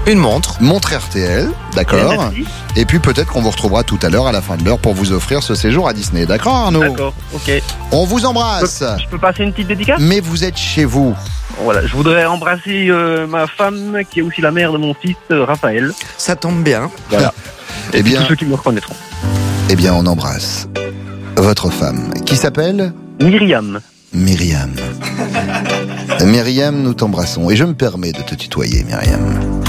une montre, montre RTL, d'accord. Et puis peut-être qu'on vous retrouvera tout à l'heure à la fin de l'heure pour vous offrir ce séjour à Disney. D'accord Arnaud D'accord, ok. On vous embrasse. Je peux passer une petite dédicace? Mais vous êtes chez vous. Voilà, je voudrais embrasser euh, ma femme qui est aussi la mère de mon fils euh, Raphaël. Ça tombe bien. Voilà. Eh bien, Tous ceux qui me reconnaîtront. eh bien, on embrasse votre femme qui s'appelle? Myriam. Myriam. Myriam, nous t'embrassons. Et je me permets de te tutoyer, Myriam.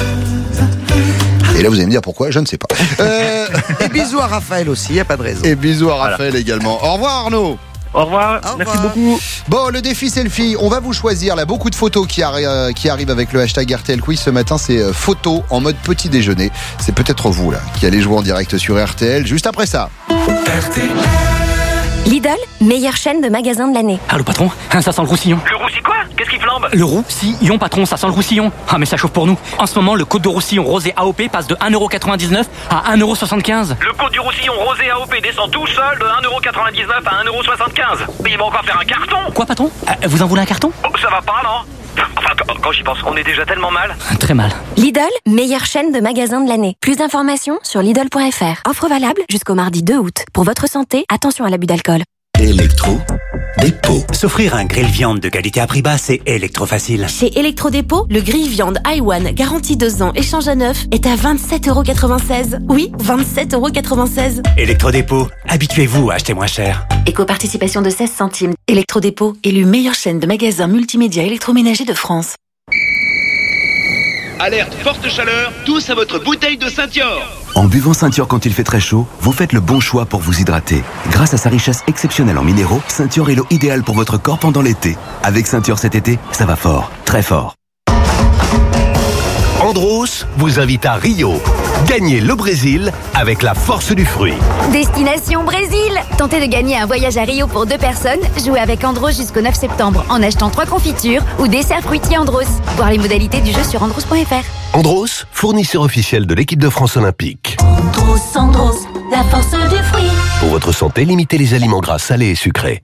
Et là, vous allez me dire pourquoi, je ne sais pas. Euh, Et bisous à Raphaël aussi, y a pas de raison. et bisous à Raphaël également. Au revoir, Arnaud. Au revoir, merci beaucoup. Bon, le défi selfie, on va vous choisir là beaucoup de photos qui, arri- euh, qui arrivent avec le hashtag RTL Quiz ce matin. C'est euh, photos en mode petit déjeuner. C'est peut-être vous là qui allez jouer en direct sur RTL juste après ça. Lidl, meilleure chaîne de magasins de l'année. Ah, le patron hein, Ça sent le roussillon. Le roussi quoi? Qu'est-ce qui flambe? Le roussillon, patron, ça sent le roussillon. Ah, mais ça chauffe pour nous. En ce moment, le code de roussillon rosé AOP passe de 1,99€ à 1,75€. Le coût du roussillon rosé AOP descend tout seul de 1,99€ à 1,75€. Mais il va encore faire un carton Quoi, patron? Euh, Vous en voulez un carton? Oh, Ça va pas, non? Enfin, quand, quand j'y pense, on est déjà tellement mal. Très mal. Lidl, meilleure chaîne de magasins de l'année. Plus d'informations sur Lidl.fr. Offre valable jusqu'au mardi 2 août. Pour votre santé, attention à l'abus d'alcool. Électro, dépôt. S'offrir un grill viande de qualité à prix bas, c'est électro-facile. Chez Electrodépôt, le grille viande iWan garantie 2 ans, échange à neuf, est à 27,96€. Oui, 27,96€. Électro-dépôt, habituez-vous à acheter moins cher. Éco-participation de 16 centimes. Electrodépôt, élu meilleure chaîne de magasins multimédia électroménager de France. Alerte forte chaleur, tous à votre bouteille de Saint-Yor. En buvant Ceinture quand il fait très chaud, vous faites le bon choix pour vous hydrater. Grâce à sa richesse exceptionnelle en minéraux, Ceinture est l'eau idéale pour votre corps pendant l'été. Avec Ceinture cet été, ça va fort, très fort. Andros vous invite à Rio. Gagnez le Brésil avec la force du fruit. Destination Brésil Tentez de gagner un voyage à Rio pour deux personnes. Jouez avec Andros jusqu'au 9 septembre en achetant trois confitures ou desserts fruitiers Andros. Voir les modalités du jeu sur andros.fr. Andros, fournisseur officiel de l'équipe de France olympique. Andros, Andros, la force du fruit. Pour votre santé, limitez les aliments gras salés et sucrés.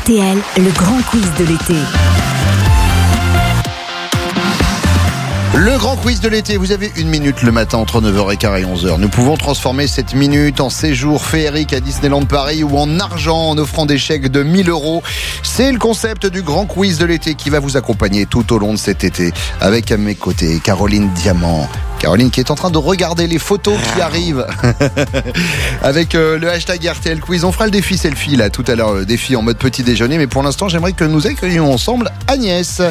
RTL, le grand quiz de l'été. Le grand quiz de l'été, vous avez une minute le matin entre 9h15 et 11h. Nous pouvons transformer cette minute en séjour féerique à Disneyland Paris ou en argent en offrant des chèques de 1000 euros. C'est le concept du grand quiz de l'été qui va vous accompagner tout au long de cet été. Avec à mes côtés Caroline Diamant. Caroline qui est en train de regarder les photos qui arrivent avec euh, le hashtag RTL Quiz. On fera le défi selfie là tout à l'heure, le défi en mode petit déjeuner. Mais pour l'instant, j'aimerais que nous accueillions ensemble Agnès.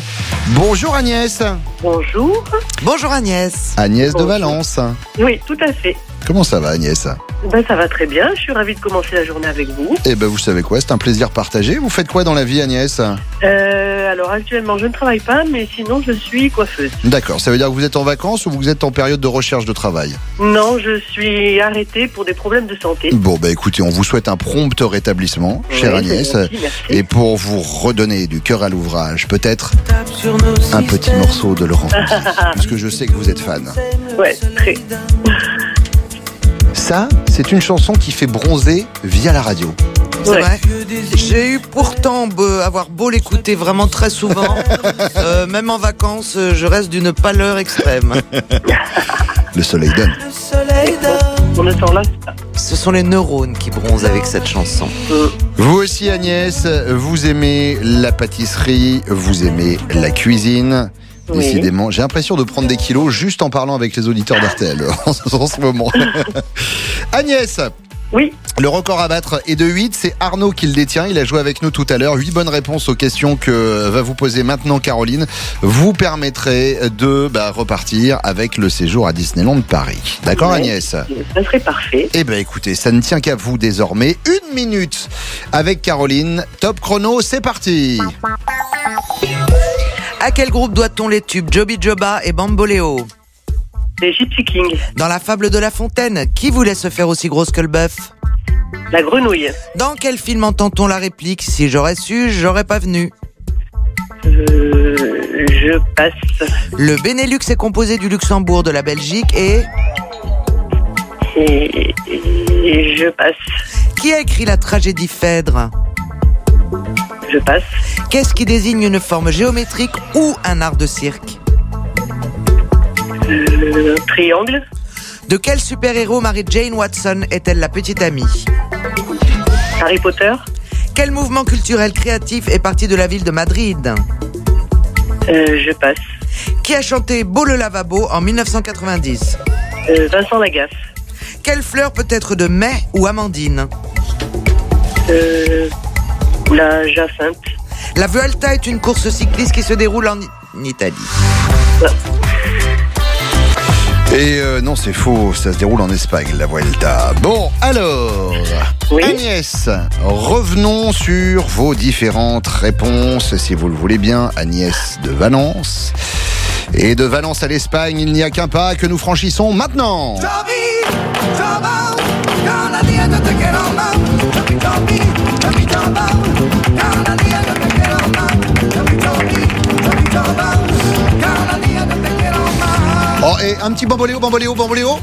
Bonjour Agnès. Bonjour. Bonjour Agnès. Agnès de Valence. Oui, tout à fait. Comment ça va Agnès Ben, ça va très bien. Je suis ravie de commencer la journée avec vous. Eh ben vous savez quoi, c'est un plaisir partagé. Vous faites quoi dans la vie Agnès Euh, alors actuellement, je ne travaille pas, mais sinon, je suis coiffeuse. D'accord, ça veut dire que vous êtes en vacances ou vous êtes en période de recherche de travail Non, je suis arrêtée pour des problèmes de santé. Bon bah écoutez, on vous souhaite un prompt rétablissement, chère Oui, Agnès. gentil, merci. Et pour vous redonner du cœur à l'ouvrage, peut-être un petit morceau de Laurent parce que je sais que vous êtes fan. Ouais, très. Ça, c'est une chanson qui fait bronzer via la radio. C'est vrai. J'ai eu pourtant be- avoir beau l'écouter vraiment très souvent, euh, même en vacances, euh, je reste d'une pâleur extrême. Le soleil donne. On ne s'en lasse Ce sont les neurones qui bronzent avec cette chanson. Vous aussi Agnès, vous aimez la pâtisserie, vous aimez la cuisine. Oui. Décidément, j'ai l'impression de prendre des kilos juste en parlant avec les auditeurs d'RTL en ce en ce moment. Agnès Oui. Le record à battre est de 8, c'est Arnaud qui le détient, il a joué avec nous tout à l'heure. 8 bonnes réponses aux questions que va vous poser maintenant Caroline vous permettrez de bah, repartir avec le séjour à Disneyland Paris. D'accord. Agnès Ça serait parfait. eh ben écoutez, ça ne tient qu'à vous désormais. Une minute avec Caroline. Top chrono, c'est parti. À quel groupe doit-on les tubes Joby Joba et Bamboléo Les Gypsy King. Dans la fable de La Fontaine, qui voulait se faire aussi grosse que le bœuf La grenouille. Dans quel film entend-on la réplique Si j'aurais su, j'aurais pas venu Euh, je passe. Le Benelux est composé du Luxembourg, de la Belgique et... Et, et je passe. Qui a écrit la tragédie Phèdre? Je passe. Qu'est-ce qui désigne une forme géométrique ou un art de cirque Euh, triangle. De quel super-héros Mary-Jane Watson est-elle la petite amie Harry Potter. Quel mouvement culturel créatif est parti de la ville de Madrid Euh, je passe. Qui a chanté Beau le lavabo en 1990 Euh, Vincent Lagaffe. Quelle fleur peut être de mai ou amandine Euh, la Jacinthe. La Vuelta est une course cycliste qui se déroule en, Italie. Et euh, non, c'est faux, ça se déroule en Espagne, la Vuelta. Bon, alors, Agnès, revenons sur vos différentes réponses, si vous le voulez bien. Agnès de Valence. Et de Valence à l'Espagne, il n'y a qu'un pas que nous franchissons maintenant. Oh, et un petit bamboléo, bamboléo, bamboléo.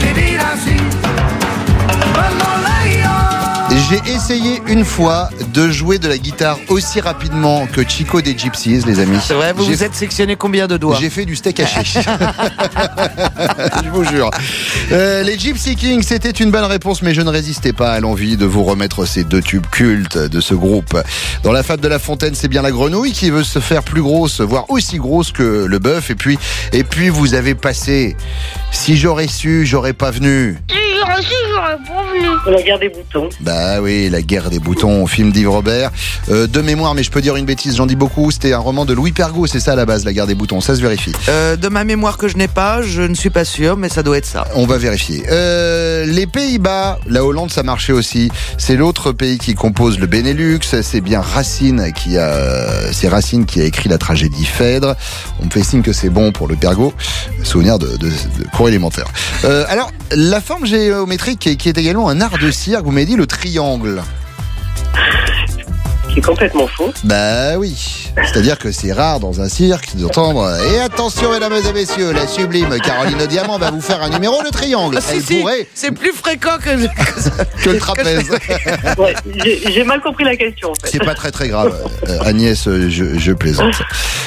Vivir J'ai essayé une fois de jouer de la guitare aussi rapidement que Chico des Gypsies, les amis. C'est vrai, vous vous êtes sectionné combien de doigts J'ai fait du steak haché. je vous jure. Euh, les Gypsy Kings, c'était une bonne réponse, mais je ne résistais pas à l'envie de vous remettre ces deux tubes cultes de ce groupe. Dans la fable de La Fontaine, c'est bien la grenouille qui veut se faire plus grosse, voire aussi grosse que le bœuf. Et puis, et puis vous avez passé. Si j'aurais su, j'aurais pas venu. Si j'aurais su, j'aurais pas venu. La guerre des boutons. Bah oui, La guerre des boutons, film d'Yves Robert. Euh, de mémoire, mais je peux dire une bêtise, j'en dis beaucoup, c'était un roman de Louis Pergaud, c'est ça à la base, La guerre des boutons, ça se vérifie. Euh, de ma mémoire que je n'ai pas, je ne suis pas sûr, mais ça doit être ça. On va vérifier. Euh, les Pays-Bas, la Hollande, ça marchait aussi. C'est l'autre pays qui compose le Benelux. C'est bien Racine qui a, c'est Racine qui a écrit la tragédie Phèdre. On me fait signe que c'est bon pour le Pergaud. Souvenir de, de, de cours élémentaire. Alors, la forme géométrique qui est, qui est également un art de cirque, vous m'avez dit le triangle. Qui est complètement faux. Bah oui. C'est-à-dire que c'est rare dans un cirque d'entendre. Et attention, mesdames et messieurs, la sublime Caroline Diamant va vous faire un numéro de triangle. Si, Elle si, pourrait C'est plus fréquent que, que le trapèze. Ouais, j'ai mal compris la question en fait. C'est pas très très grave. Euh, Agnès, je, je plaisante.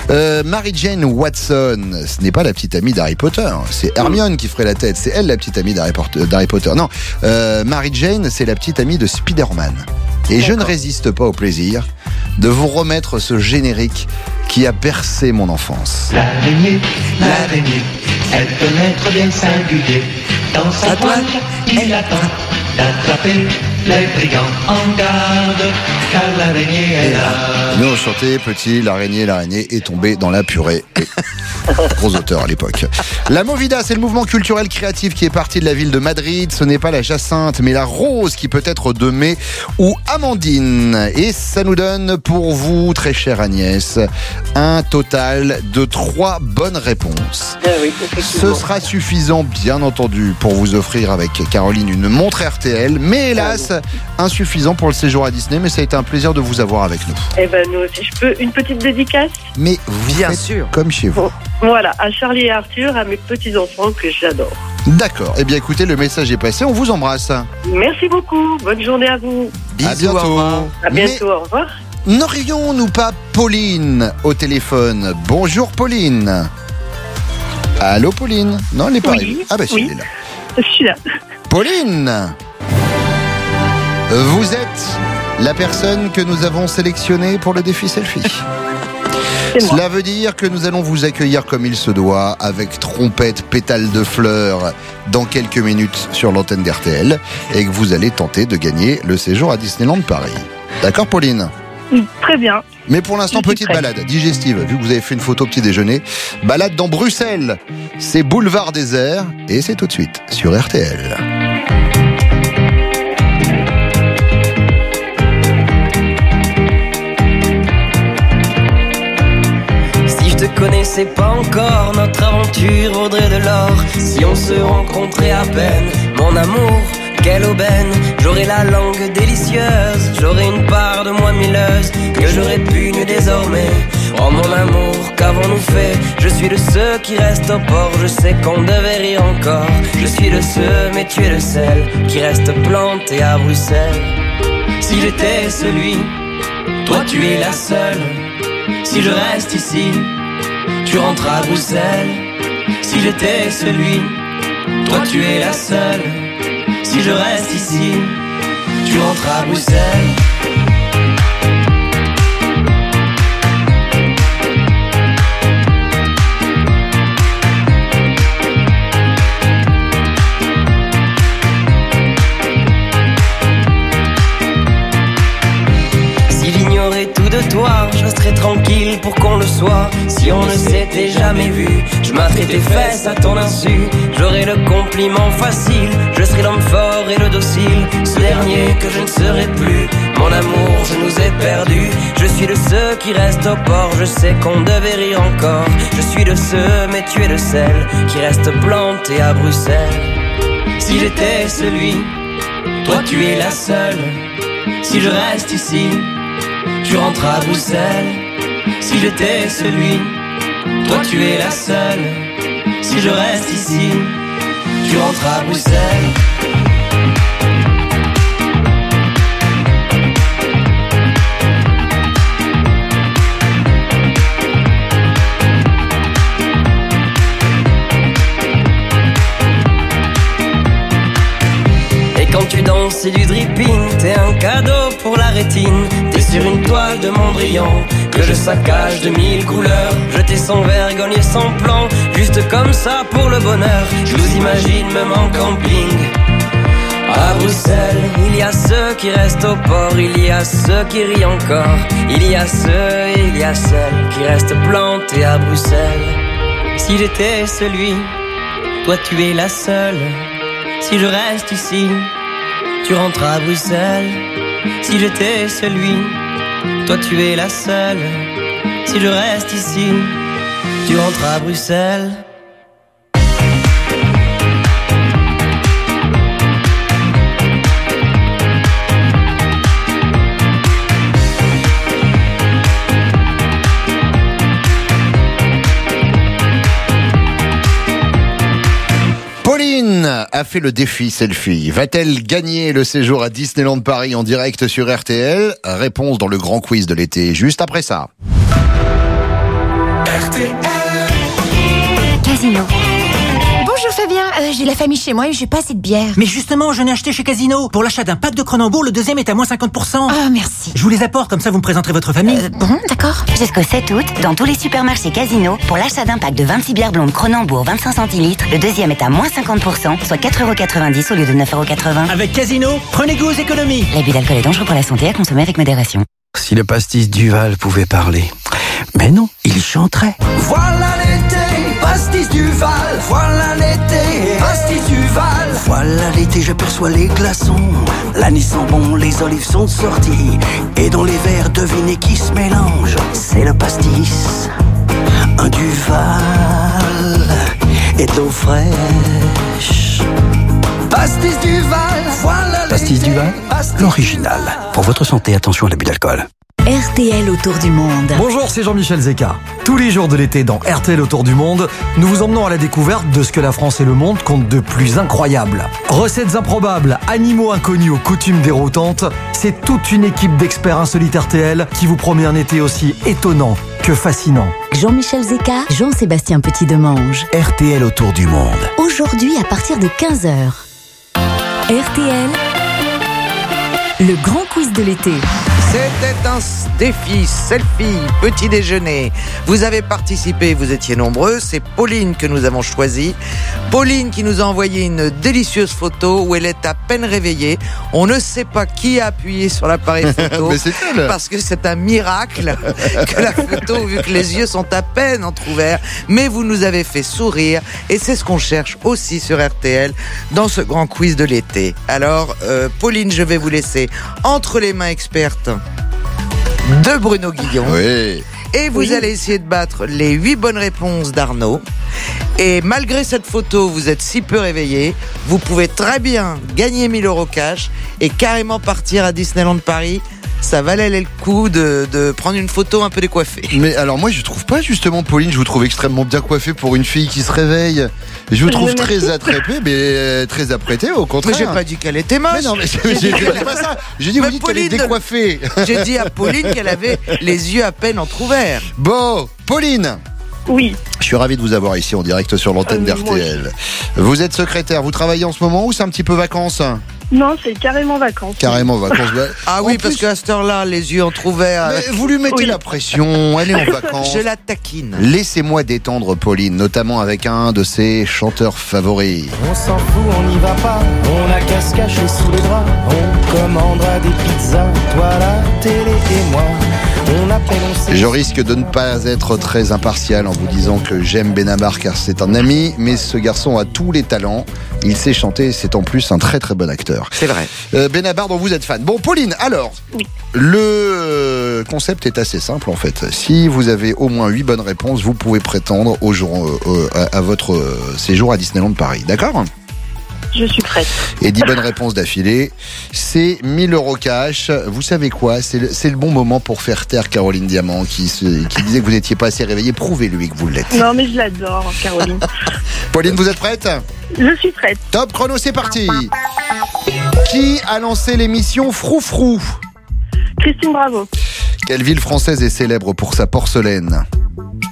Euh, Mary Jane Watson, ce n'est pas la petite amie d'Harry Potter. C'est Hermione qui ferait la tête. C'est elle la petite amie d'Harry Potter-. Non, euh, Mary Jane, c'est la petite amie de Spider-Man. Et je ne résiste pas au plaisir de vous remettre ce générique qui a bercé mon enfance. L'araignée, l'araignée, elle peut être bien singulier. Dans sa toile, il attend d'attraper les brigands en garde, car l'araignée est là. Nous on chantait petit, l'araignée, l'araignée est tombée dans la purée. Gros auteur à l'époque. La Movida, c'est le mouvement culturel créatif qui est parti de la ville de Madrid. Ce n'est pas la jacinthe, mais la rose qui peut être de mai ou Amandine. Et ça nous donne pour vous, très chère Agnès, un total de trois bonnes réponses. Ah oui, Ce sera suffisant, bien entendu, pour vous offrir avec Caroline une montre RTL, mais hélas, insuffisant pour le séjour à Disney. Mais ça a été un plaisir de vous avoir avec nous. Eh ben nous aussi, je peux une petite dédicace? Mais vous Bien sûr. comme chez vous. Voilà, à Charlie et Arthur, à mes petits-enfants que j'adore. D'accord. Eh bien, écoutez, le message est passé. On vous embrasse. Merci beaucoup, bonne journée à vous. à bientôt. À bientôt, au revoir. N'aurions-nous pas Pauline au téléphone? Bonjour Pauline. Allô Pauline? Non, elle n'est pas Oui, arrivée. Ah bah si, oui. elle est là. Je suis là. Pauline Vous êtes la personne que nous avons sélectionnée pour le défi selfie. Cela veut dire que nous allons vous accueillir comme il se doit, avec trompette, pétales de fleurs, dans quelques minutes sur l'antenne d'RTL, et que vous allez tenter de gagner le séjour à Disneyland Paris. D'accord, Pauline? Très bien. mais pour l'instant, petite prête. balade digestive, vu que vous avez fait une photo petit déjeuner. Balade dans Bruxelles. C'est boulevard désert et c'est tout de suite sur RTL. Si je te connaissais pas encore, notre aventure vaudrait de l'or. Si on se rencontrait à peine, mon amour, quelle aubaine. J'aurais la langue délicieuse, j'aurais une part de moi milleuse que pu nu désormais. Oh mon amour, qu'avons-nous fait? Je suis de ceux qui restent au port, je sais qu'on devait rire encore. Je suis de ceux, mais tu es le seul qui reste planté à Bruxelles. Si j'étais celui, toi tu es la seule. Si je reste ici, tu rentres à Bruxelles. Si j'étais celui, toi tu es la seule. Si je reste ici, tu rentres à Bruxelles. Toi, je serais tranquille pour qu'on le soit. Si on ne s'était jamais vu, je m'attrais tes fesses à ton insu. J'aurais le compliment facile, je serais le docile. Ce dernier que je ne serai plus. Mon amour, je nous ai perdus. Je suis de ceux qui restent au port, je sais qu'on devait rire encore. Je suis de ceux, mais tu es de celle qui reste planté à Bruxelles. Si j'étais celui, toi tu es la seule. Si je reste ici, tu rentres à Bruxelles. Si j'étais celui, toi tu es la seule. Si je reste ici, tu rentres à Bruxelles. Et danses, c'est du dripping. T'es un cadeau pour la rétine. T'es sur une toile de Mondrian que je saccage de mille couleurs. Jeter sans vergogne et sans plan, juste comme ça pour le bonheur. Je vous imagine même en camping. À Bruxelles. Bruxelles. Il y a ceux qui restent au port, il y a ceux qui rient encore. Il y a ceux, il y a celles qui restent plantés à Bruxelles. Si j'étais celui, toi tu es la seule. Si je reste ici, tu rentres à Bruxelles. Si j'étais celui, toi tu es la seule. Si je reste ici, tu rentres à Bruxelles. A fait le défi selfie. Va-t-elle gagner le séjour à Disneyland Paris en direct sur RTL Réponse dans le grand quiz de l'été, juste après ça. Casino. Bonjour Fabien, Euh, j'ai la famille chez moi et j'ai pas assez de bière. Mais justement, je n'ai acheté chez Casino. Pour l'achat d'un pack de Cronenbourg, le deuxième est à moins 50%. Ah, merci. Je vous les apporte, comme ça vous me présenterez votre famille. Euh, bon, d'accord. Jusqu'au 7 août, dans tous les supermarchés Casino, pour l'achat d'un pack de 26 bières blondes Cronenbourg 25 centilitres, le deuxième est à moins 50%, soit 4,90€ au lieu de 9,80€. Avec Casino, prenez goût aux économies. L'abus d'alcool est dangereux pour la santé à consommer avec modération. Si le pastis Duval pouvait parler. Mais non, il chanterait. Voilà l'été, pastis du Val. Voilà l'été, pastis du Val. Voilà l'été, j'aperçois les glaçons. L'année sent bon, les olives sont sorties. Et dans les verres, devinez qui se mélange. C'est le pastis, un Duval et de l'eau fraîche. Pastis du Val. Voilà Pastis Duval, l'original. Pour votre santé, attention à l'abus d'alcool. RTL autour du monde. Bonjour, c'est Jean-Michel Zeka. Tous les jours de l'été dans RTL autour du monde, nous vous emmenons à la découverte de ce que la France et le monde comptent de plus incroyable. Recettes improbables, animaux inconnus aux coutumes déroutantes, c'est toute une équipe d'experts insolites RTL qui vous promet un été aussi étonnant que fascinant. Jean-Michel Zeka, Jean-Sébastien Petit-Demange. RTL autour du monde. Aujourd'hui à partir de 15h. RTL, le grand quiz de l'été. C'était un défi selfie petit déjeuner. Vous avez participé, vous étiez nombreux. C'est Pauline que nous avons choisi. Pauline qui nous a envoyé une délicieuse photo où elle est à peine réveillée. On ne sait pas qui a appuyé sur l'appareil photo. Mais. Parce que c'est un miracle que la photo, vu que les yeux sont à peine entrouverts. Mais vous nous avez fait sourire et c'est ce qu'on cherche aussi sur RTL dans ce grand quiz de l'été. Alors, euh, Pauline, je vais vous laisser entre les mains expertes de Bruno Guillon. Oui. Et vous allez essayer de battre les 8 bonnes réponses d'Arnaud. Et malgré cette photo, vous êtes si peu réveillé, vous pouvez très bien gagner 1000 euros cash et carrément partir à Disneyland Paris. Ça valait le coup de, de prendre une photo un peu décoiffée. Mais alors moi je trouve pas justement Pauline, je vous trouve extrêmement bien coiffée pour une fille qui se réveille. Je vous trouve très attrapée, mais euh, très apprêtée au contraire. Mais j'ai pas dit qu'elle était moche. Mais non, mais j'ai j'ai- j'ai dit pas ça. J'ai dit, qu'elle est Pauline- décoiffée. J'ai dit à Pauline qu'elle avait les yeux à peine entrouverts. Bon, Pauline. Oui. Je suis ravi de vous avoir ici en direct sur l'antenne Euh, d'RTL. Vous êtes secrétaire, vous travaillez en ce moment ou c'est un petit peu vacances Non, c'est carrément vacances. Carrément vacances. Ah en oui, plus- parce qu'à cette heure-là, les yeux entrouverts. Mais vous lui mettez la pression, elle est en vacances. Je la taquine. Laissez-moi détendre Pauline, notamment avec un de ses chanteurs favoris. On s'en fout, on n'y va pas. On a qu'à se cacher sous les draps. On commandera des pizzas. Toi, la télé et moi. Je risque de ne pas être très impartial en vous disant que j'aime Benabar car c'est un ami, mais ce garçon a tous les talents. Il sait chanter, c'est en plus un très très bon acteur. C'est vrai. Euh, Benabar dont vous êtes fan. Bon, Pauline, alors, le euh, concept est assez simple en fait. Si vous avez au moins 8 bonnes réponses, vous pouvez prétendre au jour, euh, à, à votre séjour à Disneyland Paris. D'accord? Je suis prête. et 10 bonnes réponses d'affilée. C'est 1000 euros cash. Vous savez quoi? C'est le, bon moment pour faire taire Caroline Diamant qui, se- qui disait que vous n'étiez pas assez réveillé. Prouvez-lui que vous l'êtes. Non, mais je l'adore, Caroline. Pauline, vous êtes prête? Je suis prête. Top chrono, c'est parti. Qui a lancé l'émission Froufrou Christine Bravo. Quelle ville française est célèbre pour sa porcelaine?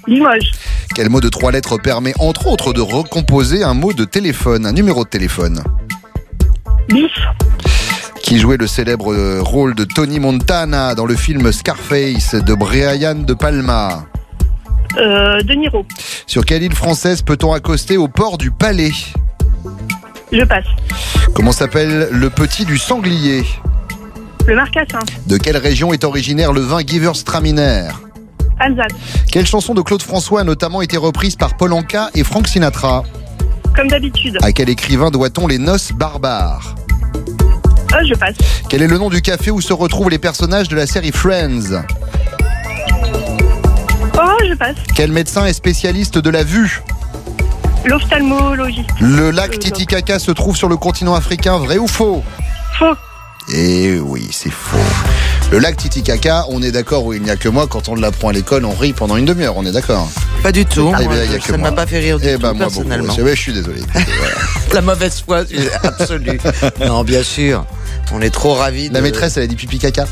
Limoges. Quel mot de trois lettres permet entre autres de recomposer un mot de téléphone, un numéro de téléphone Bif. qui jouait le célèbre euh, rôle de Tony Montana dans le film Scarface de Brian De Palma. Euh, de Niro. Sur quelle île française peut-on accoster au port du Palais? Je passe. Comment s'appelle le petit du sanglier? Le marcassin. De quelle région est originaire le vin Gewürztraminer Alsace. Quelle chanson de Claude François a notamment été reprise par Paul Anka et Frank Sinatra Comme d'habitude. À quel écrivain doit-on les noces barbares Oh, je passe. Quel est le nom du café où se retrouvent les personnages de la série Friends Oh, je passe. Quel médecin est spécialiste de la vue L'ophtalmologie. Le lac Titicaca se trouve sur le continent africain, vrai ou faux Faux. Eh oui, c'est faux. Le lac Titicaca, on est d'accord où il n'y a que moi, quand on l'apprend à l'école, on rit pendant une demi-heure, on est d'accord Pas du tout. Eh Moi, ben, il y a que ça ne m'a pas fait rire du Eh tout, ben, moi, personnellement. beaucoup. Je suis désolé. La mauvaise foi absolue. non, bien sûr. On est trop ravis. La maîtresse, elle a dit pipi caca.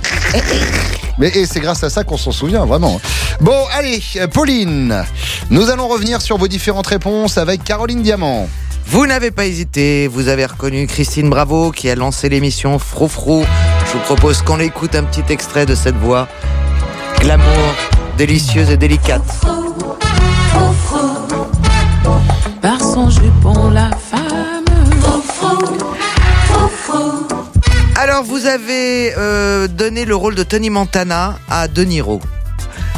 Mais et c'est grâce à ça qu'on s'en souvient, vraiment. Bon, allez, euh, Pauline, nous allons revenir sur vos différentes réponses avec Caroline Diamant. Vous n'avez pas hésité, vous avez reconnu Christine Bravo qui a lancé l'émission Froufrou. Je vous propose qu'on écoute un petit extrait de cette voix. Glamour, délicieuse et délicate. Par son jupon, la Alors, vous avez euh, donné le rôle de Tony Montana à De Niro.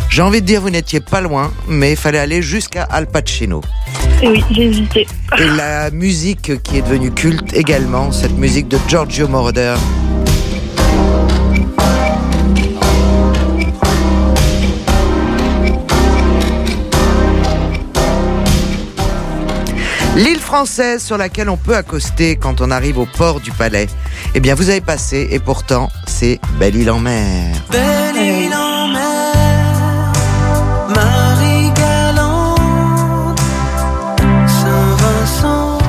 J'ai envie de dire, vous n'étiez pas loin, mais il fallait aller jusqu'à Al Pacino. Et oui, j'ai hésité. Et la musique qui est devenue culte également, cette musique de Giorgio Moroder. L'île française sur laquelle on peut accoster quand on arrive au port du palais, eh bien vous avez passé et pourtant c'est Belle île en mer. Belle île en mer, Marie Galante, Saint-Vincent,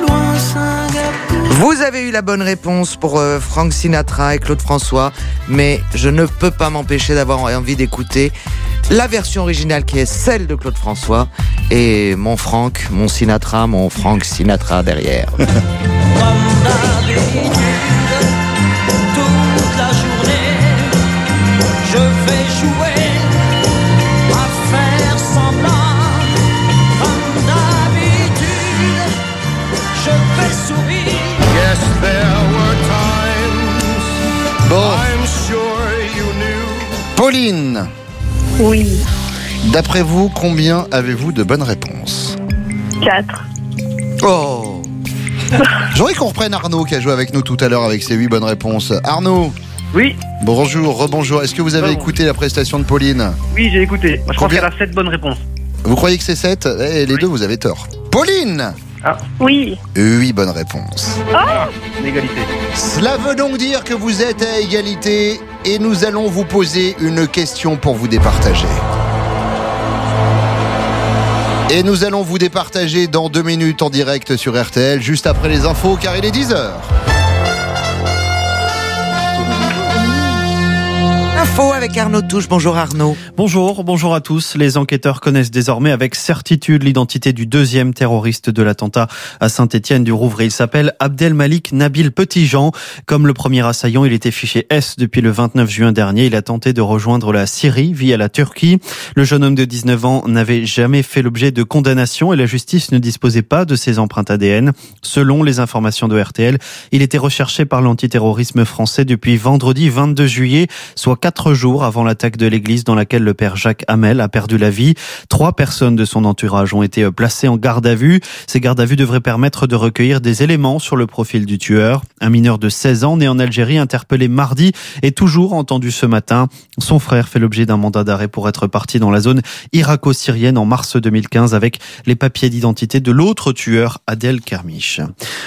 loin Singapour. Vous avez eu la bonne réponse pour euh, Frank Sinatra et Claude François, mais je ne peux pas m'empêcher d'avoir envie d'écouter la version originale qui est celle de Claude François et mon Frank, mon Sinatra, mon Frank Sinatra derrière. Toute la journée, je vais jouer à faire semblant. Comme d'habitude, je vais sourire. Yes, there were times. Bon. I'm sure you knew. Pauline, Oui. d'après vous, combien avez-vous de bonnes réponses 4. Oh J'aurais qu'on reprenne Arnaud qui a joué avec nous tout à l'heure avec ses 8 bonnes réponses. Arnaud Oui. Bonjour, rebonjour. Est-ce que vous avez Bonjour. écouté la prestation de Pauline Oui, j'ai écouté. Moi, je pense Combien qu'elle a 7 bonnes réponses. Vous croyez que c'est 7 Eh, Les deux, vous avez tort. Pauline Ah, Oui. 8 bonnes réponses. ah une égalité. Cela veut donc dire que vous êtes à égalité et nous allons vous poser une question pour vous départager. Et nous allons vous départager dans deux minutes en direct sur RTL, juste après les infos, car il est 10h. Info avec Arnaud Touche. Bonjour Arnaud. Bonjour, bonjour à tous. Les enquêteurs connaissent désormais avec certitude l'identité du deuxième terroriste de l'attentat à Saint-Étienne du Rouvray. Il s'appelle Abdelmalik Nabil Petitjean. Comme le premier assaillant, il était fiché S depuis le 29 juin dernier. Il a tenté de rejoindre la Syrie via la Turquie. Le jeune homme de 19 ans n'avait jamais fait l'objet de condamnation et la justice ne disposait pas de ses empreintes ADN. Selon les informations de RTL, il était recherché par l'antiterrorisme français depuis vendredi 22 juillet, soit quatre jours avant l'attaque de l'église dans laquelle le père Jacques Hamel a perdu la vie. Trois personnes de son entourage ont été placées en garde à vue. Ces gardes à vue devraient permettre de recueillir des éléments sur le profil du tueur. Un mineur de 16 ans né en Algérie interpellé mardi est toujours entendu ce matin. Son frère fait l'objet d'un mandat d'arrêt pour être parti dans la zone irako-syrienne en mars 2015 avec les papiers d'identité de l'autre tueur, Adel Kermiche.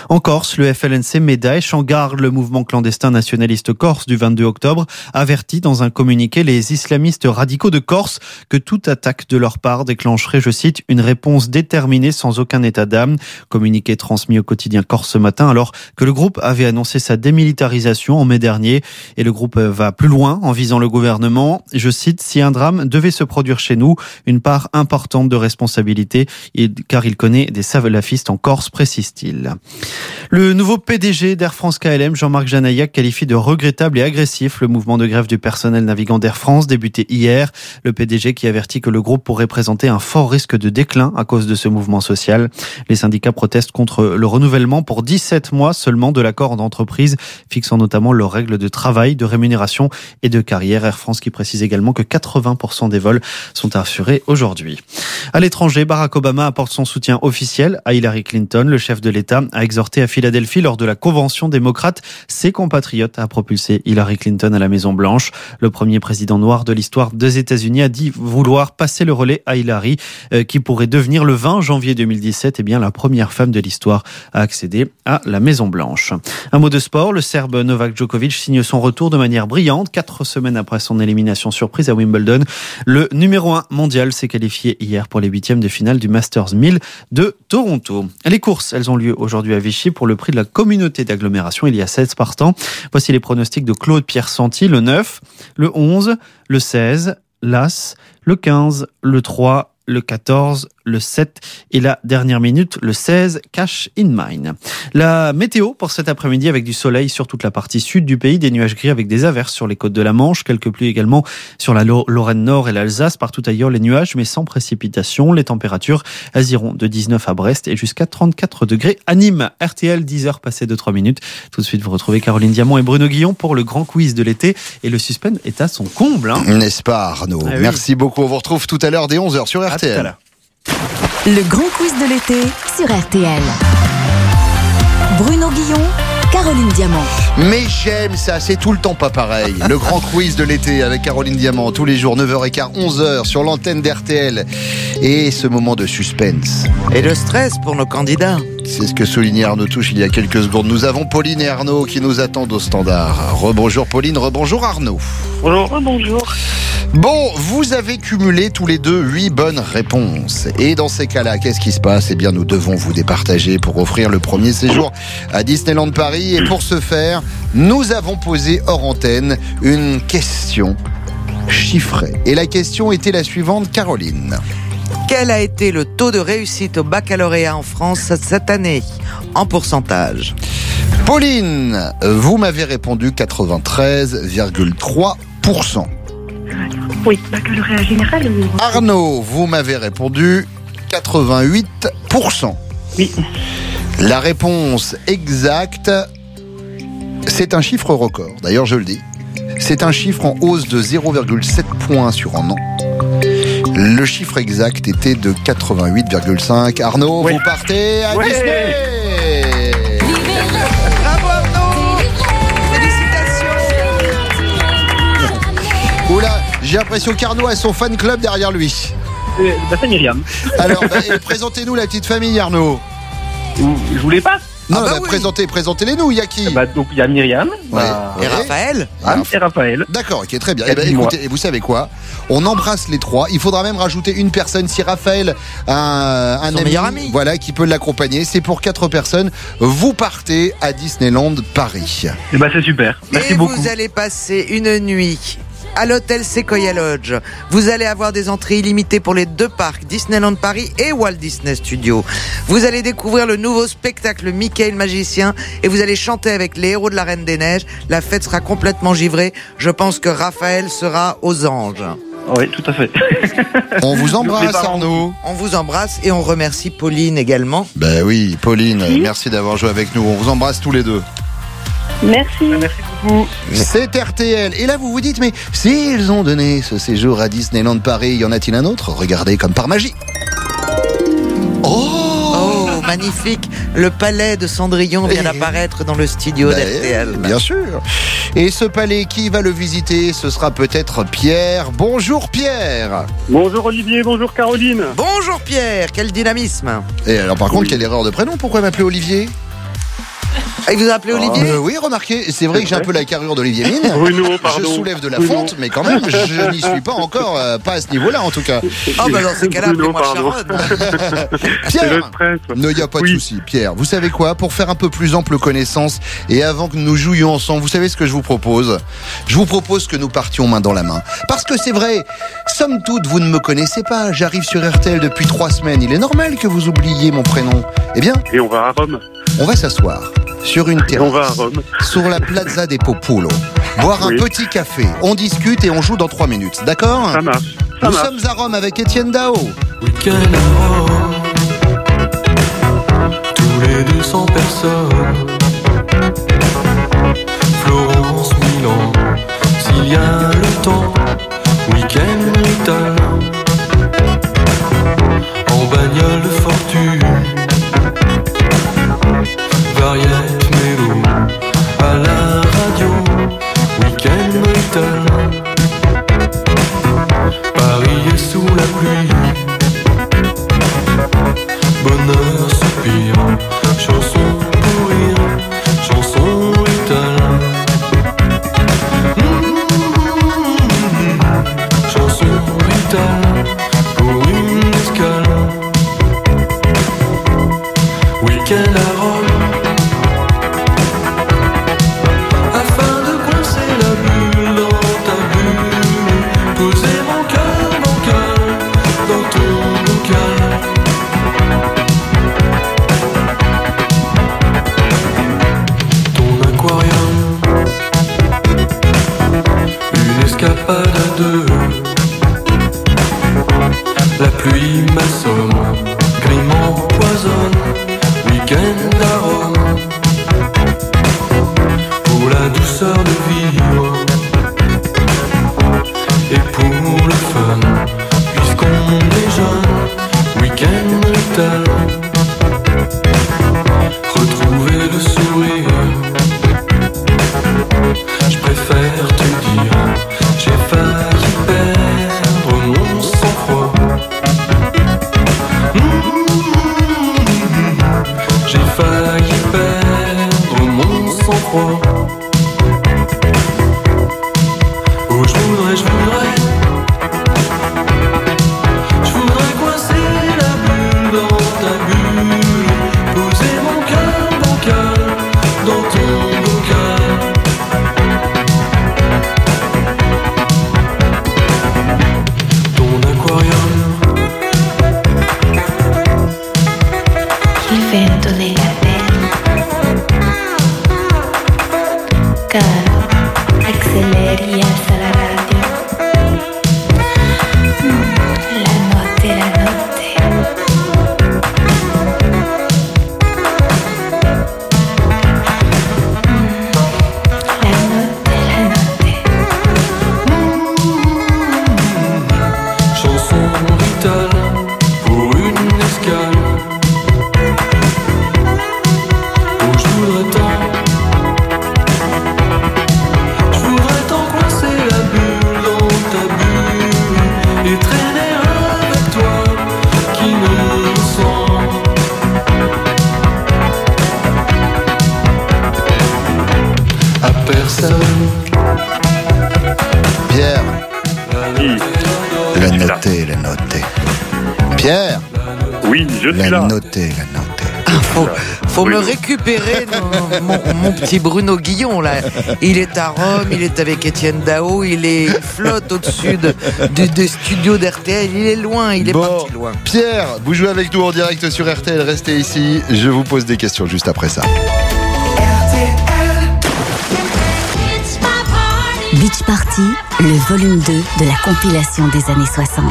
En Corse, le FLNC met Daesh en garde. Le mouvement clandestin nationaliste corse du 22 octobre avertit dans un communiqué les islamistes radicaux de Corse que toute attaque de leur part déclencherait, je cite, une réponse déterminée sans aucun état d'âme. Communiqué transmis au quotidien Corse ce matin alors que le groupe avait annoncé sa démilitarisation en mai dernier et le groupe va plus loin en visant le gouvernement. Je cite, si un drame devait se produire chez nous, une part importante de responsabilité car il connaît des salafistes en Corse, précise-t-il. Le nouveau PDG d'Air France KLM, Jean-Marc Janaillac, qualifie de regrettable et agressif le mouvement de grève du personnel personnel navigant d'Air France débuté hier. Le PDG qui avertit que le groupe pourrait présenter un fort risque de déclin à cause de ce mouvement social. Les syndicats protestent contre le renouvellement pour 17 mois seulement de l'accord d'entreprise, fixant notamment leurs règles de travail, de rémunération et de carrière. Air France qui précise également que 80% des vols sont assurés aujourd'hui. À l'étranger, Barack Obama apporte son soutien officiel à Hillary Clinton. Le chef de l'État a exhorté à Philadelphie lors de la convention démocrate ses compatriotes à propulser Hillary Clinton à la Maison Blanche. Le premier président noir de l'histoire des États-Unis a dit vouloir passer le relais à Hillary, euh, qui pourrait devenir le 20 janvier 2017 et bien la première femme de l'histoire à accéder à la Maison Blanche. Un mot de sport, le Serbe Novak Djokovic signe son retour de manière brillante quatre semaines après son élimination surprise à Wimbledon. Le numéro 1 mondial s'est qualifié hier pour les huitièmes de finale du Masters 1000 de Toronto. Les courses, elles ont lieu aujourd'hui à Vichy pour le prix de la communauté d'agglomération. Il y a 16 partants. Voici les pronostics de Claude Pierre Santi, le 9, le 11, le 16, l'As, le 15, le 3, le 14, le 7 et la dernière minute, le 16, Cash in Mine. La météo pour cet après-midi avec du soleil sur toute la partie sud du pays, des nuages gris avec des averses sur les côtes de la Manche, quelques pluies également sur la Lorraine Nord et l'Alsace, partout ailleurs les nuages mais sans précipitation. Les températures, elles iront de 19 à Brest et jusqu'à 34 degrés à Nîmes. RTL, 10 heures passées de 3 minutes. Tout de suite, vous retrouvez Caroline Diamant et Bruno Guillon pour le grand quiz de l'été et le suspense est à son comble. Hein. N'est-ce pas Arnaud? Ah oui. Merci beaucoup. On vous retrouve tout à l'heure dès 11h sur À tout à RTL. Le grand quiz de l'été sur RTL. Bruno Guillon, Caroline Diamant. Mais j'aime ça, c'est tout le temps pas pareil. Le grand quiz de l'été avec Caroline Diamant, tous les jours 9h15, 11h sur l'antenne d'RTL. Et ce moment de suspense. Et de stress pour nos candidats. C'est ce que soulignait Arnaud Touche il y a quelques secondes. Nous avons Pauline et Arnaud qui nous attendent au standard. Rebonjour Pauline, rebonjour Arnaud. Bonjour. bonjour. Bon, vous avez cumulé tous les deux 8 bonnes réponses. Et dans ces cas-là, qu'est-ce qui se passe? Eh bien, nous devons vous départager pour offrir le premier séjour à Disneyland Paris. Et pour ce faire, nous avons posé hors antenne une question chiffrée. Et la question était la suivante, Caroline. Quel a été le taux de réussite au baccalauréat en France cette année En pourcentage? Pauline, vous m'avez répondu 93,3%. Oui, baccalauréat général ou... Arnaud, vous m'avez répondu 88%. Oui. La réponse exacte, c'est un chiffre record. D'ailleurs, je le dis. C'est un chiffre en hausse de 0,7 points sur un an. Le chiffre exact était de 88,5. Arnaud, Ouais. vous partez à Ouais. Disney Bravo Arnaud Oula, j'ai l'impression qu'Arnaud a son fan club derrière lui. Euh, bah, c'est Myriam. Alors, bah, présentez-nous la petite famille, Arnaud. Vous- Je voulais pas Non, Ah bah bah, oui. présentez, présentez-les nous, il y a qui bah, Donc il y a Myriam, Ouais. bah, Et Raphaël et Raphaël. D'accord, ok, très bien. Et Eh ben, écoutez, et vous savez quoi? On embrasse les trois. Il faudra même rajouter une personne. Si Raphaël a un, un meilleur ami. voilà, qui peut l'accompagner, c'est pour quatre personnes. Vous partez à Disneyland Paris. Et bah c'est super. Merci Et beaucoup. vous allez passer une nuit à l'hôtel Sequoia Lodge. Vous allez avoir des entrées illimitées pour les deux parcs, Disneyland Paris et Walt Disney Studios. Vous allez découvrir le nouveau spectacle Mickey le magicien et vous allez chanter avec les héros de la Reine des Neiges. La fête sera complètement givrée. Je pense que Raphaël sera aux anges. Oui, tout à fait. On vous embrasse. Arnaud. On vous embrasse et on remercie Pauline également. Ben oui, Pauline, merci d'avoir joué avec nous. On vous embrasse tous les deux. Merci. Merci beaucoup. C'est RTL. Et là, vous vous dites, mais s'ils ont donné ce séjour à Disneyland Paris, y en a-t-il un autre Regardez comme par magie. Oh, magnifique Le palais de Cendrillon vient d'apparaître dans le studio Ben, d'RTL. Bien sûr. Et ce palais, qui va le visiter Ce sera peut-être Pierre. Bonjour Pierre. Bonjour Olivier, bonjour Caroline. Bonjour Pierre, quel dynamisme Et alors par contre, quelle erreur de prénom Pourquoi m'appeler Olivier? Ah, Il vous a appelé Olivier Euh, Oui, remarquez, c'est vrai que j'ai un peu la carrure d'Olivier Mine. Bruno, Je pardon. soulève de la Bruno. fonte, mais quand même, je n'y suis pas encore, euh, pas à ce niveau-là en tout cas. Oh bah dans ces cas-là, appelez-moi. Sharon Pierre. Ne y a pas de Oui. souci, Pierre. Vous savez quoi? Pour faire un peu plus ample connaissance et avant que nous jouions ensemble, vous savez ce que je vous propose? Je vous propose que nous partions main dans la main. Parce que c'est vrai, somme toute, vous ne me connaissez pas. J'arrive sur RTL depuis trois semaines. Il est normal que vous oubliez mon prénom. Eh bien, Et on va à Rome. on va s'asseoir sur une Et on va à terrasse, Rome. sur la Plaza des Populo. boire un Oui. petit café. On discute et on joue dans 3 minutes. D'accord Ça marche. Ça Nous marche. sommes à Rome avec Étienne Dao. Week-end à Rome, tous les 200 personnes. Florence, Milan, s'il y a le temps. Week-end en bagnole de fortune. Failli perdre mon sang-froid. Mon, petit Bruno Guillon là. Il est à Rome, il est avec Étienne Dao, il est il flotte au-dessus de, des studios d'RTL. Il est loin, il est Bon, parti loin. Pierre, vous jouez avec nous en direct sur RTL. Restez ici. Je vous pose des questions juste après ça. Beach Party, le volume 2 de la compilation des années 60.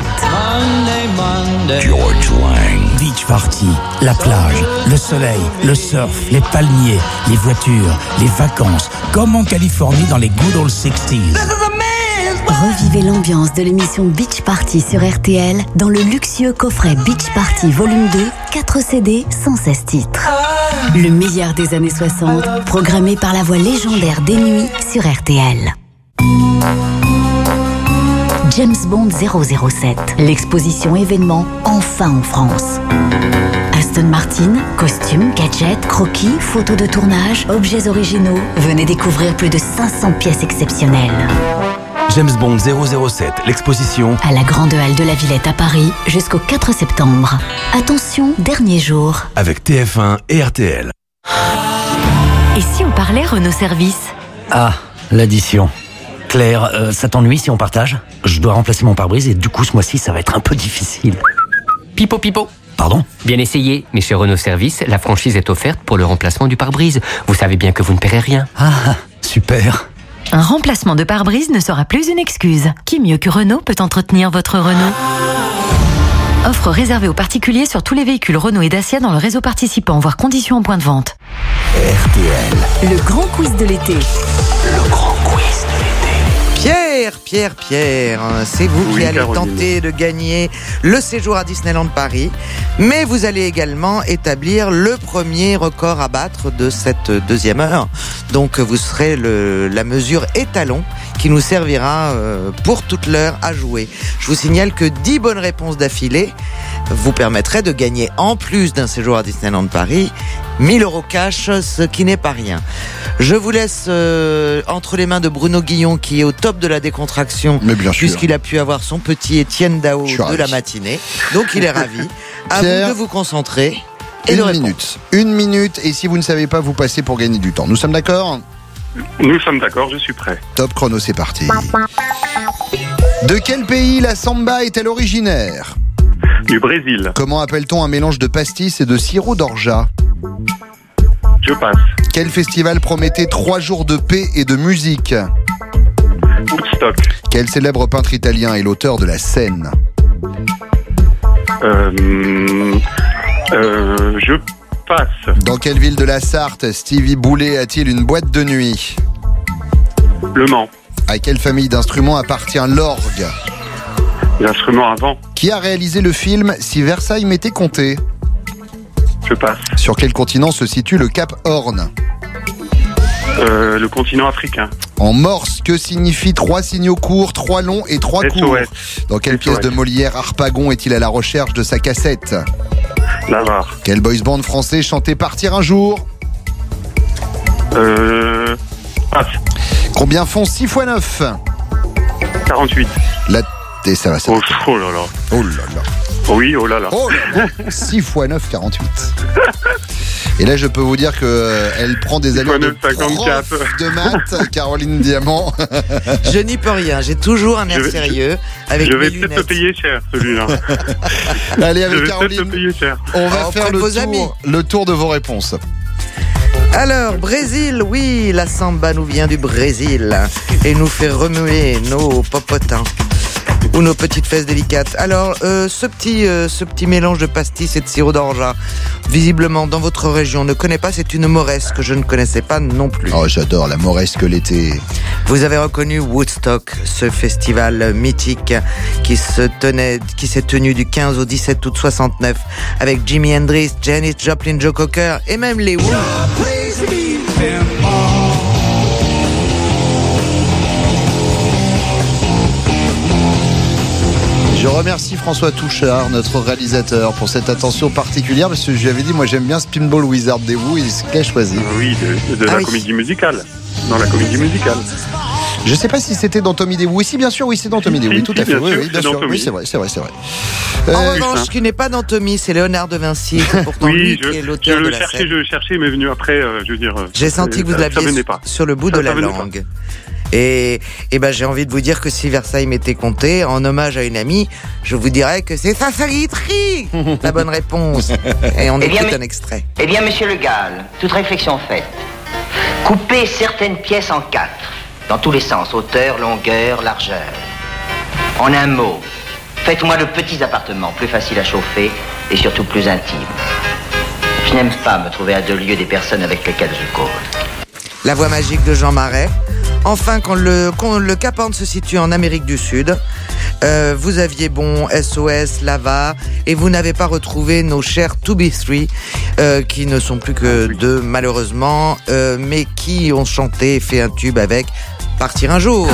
George Wang. Beach Party, la plage, le soleil, le surf, les palmiers, les voitures, les vacances, comme en Californie dans les good old 60s. Revivez l'ambiance de l'émission Beach Party sur RTL dans le luxueux coffret Beach Party Volume 2, 4 CD, 116 titres. Le meilleur des années 60, programmé par la voix légendaire des nuits sur RTL. James Bond 007, l'exposition événement enfin en France. Aston Martin, costumes, gadgets, croquis, photos de tournage, objets originaux, venez découvrir plus de 500 pièces exceptionnelles. James Bond 007, l'exposition. À la Grande Halle de la Villette à Paris jusqu'au 4 septembre. Attention, dernier jour. Avec TF1 et RTL. Et si on parlait Renault Service? Ah, l'addition. Claire, euh, ça t'ennuie si on partage? Je dois remplacer mon pare-brise et du coup ce mois-ci ça va être un peu difficile. Pipo pipo. Pardon Bien essayé, mais chez Renault Service, la franchise est offerte pour le remplacement du pare-brise. Vous savez bien que vous ne paierez rien. Ah, super. Un remplacement de pare-brise ne sera plus une excuse. Qui mieux que Renault peut entretenir votre Renault Offre réservée aux particuliers sur tous les véhicules Renault et Dacia dans le réseau participant, voire conditions en point de vente. RTL. Le grand quiz de l'été. Le Pierre, Pierre, Pierre, hein, c'est vous Oui, qui allez Caroline. tenter de gagner le séjour à Disneyland Paris, mais vous allez également établir le premier record à battre de cette deuxième heure. Donc vous serez le- la mesure étalon qui nous servira euh, pour toute l'heure à jouer. Je vous signale que 10 bonnes réponses d'affilée vous permettraient de gagner en plus d'un séjour à Disneyland Paris 1000 euros cash, ce qui n'est pas rien. Je vous laisse euh, entre les mains de Bruno Guillon qui est au top de la décontraction Mais bien sûr. puisqu'il a pu avoir son petit Étienne Dao de ravi. la matinée. Donc il est ravi. À Pierre, vous de vous concentrer et Une minute. Une minute, et si vous ne savez pas, vous passez pour gagner du temps. Nous sommes d'accord? Nous sommes d'accord, je suis prêt. Top chrono, c'est parti. De quel pays la samba est-elle originaire? Du Brésil, Comment appelle-t-on un mélange de pastis et de sirop d'orgeat je passe. Quel festival promettait trois jours de paix et de musique Woodstock, Quel célèbre peintre italien est l'auteur de la scène euh, euh, je passe. Dans quelle ville de la Sarthe Stevie Boulet a-t-il une boîte de nuit Le Mans, À quelle famille d'instruments appartient l'orgue l'instrument avant, Qui a réalisé le film Si Versailles m'était compté je passe. Sur quel continent se situe le Cap Horn Euh, le continent africain, En morse, que signifient trois signaux courts, trois longs et trois courts Dans quelle pièce de Molière Harpagon est-il à la recherche de sa cassette Navarre, Quel boys band français chantait Partir un jour euh, passe. Combien font 6 x 9 48. La... Et ça va, ça va. Oh, oh là là. Oh là là. Oui, oh là là. Oh là là. 6 x 9, 48. Et là, je peux vous dire que euh, elle prend des allures de 9, 54. prof de maths, Caroline Diamant. Je n'y peux rien, j'ai toujours un air vais- sérieux avec je vais peut-être te lunettes. payer cher, celui-là. Allez, je avec vais peut-être te Caroline, payer cher. on va Ah, faire le vos tour, amis. le tour de vos réponses. Alors, Brésil, oui, la samba nous vient du Brésil et nous fait remuer nos popotins ou nos petites fesses délicates. Alors, euh, ce petit, euh, ce petit mélange de pastis et de sirop d'orgeat, visiblement dans votre région, ne connaît pas. C'est une moresse que je ne connaissais pas non plus. Oh, j'adore la moresque l'été. Vous avez reconnu Woodstock, ce festival mythique qui se tenait, qui s'est tenu du 15 au 17 août 69 avec Jimi Hendrix, Janis Joplin, Joe Cocker et même les Who. Je remercie François Touchard, notre réalisateur, pour cette attention particulière, parce que je lui avais dit, moi j'aime bien Spinball Wizard des Who, et ce qu'il a choisi. Oui, de, de Ah la oui. comédie musicale. Dans la comédie musicale. Je sais pas si c'était dans Tommy des Who. Oui, si, bien sûr, oui, c'est dans Tommy des Who, si, tout à fait. bien Oui, sûr, oui, bien c'est dans sûr. Oui, Tommy. c'est vrai, c'est vrai, c'est vrai. En Euh, revanche, ce qui n'est pas d'Anthony, c'est Léonard de Vinci. C'est pourtant lui Oui, qui est je, je l'auteur de le la cherchais, scène. je le cherchais, mais venu après, euh, je veux dire. euh, J'ai senti que vous l'aviez sur le bout Ça- de la pas. Et, et ben j'ai envie de vous dire que si Versailles m'était compté, en hommage à une amie, je vous dirais que c'est sa saliterie la bonne réponse. Et on Eh bien, écoute un extrait. Eh bien, monsieur Le Gall, toute réflexion faite, coupez certaines pièces en quatre, dans tous les sens, hauteur, longueur, largeur. En un mot, faites-moi de petits appartements, plus faciles à chauffer et surtout plus intimes. Je n'aime pas me trouver à deux lieues des personnes avec lesquelles je cause. La voix magique de Jean Marais. Enfin, quand le, quand le Cap Horn se situe en Amérique du Sud, euh, vous aviez bon SOS, Lava, et vous n'avez pas retrouvé nos chers To Be Three, euh, qui ne sont plus que deux malheureusement, euh, mais qui ont chanté et fait un tube avec Partir un jour.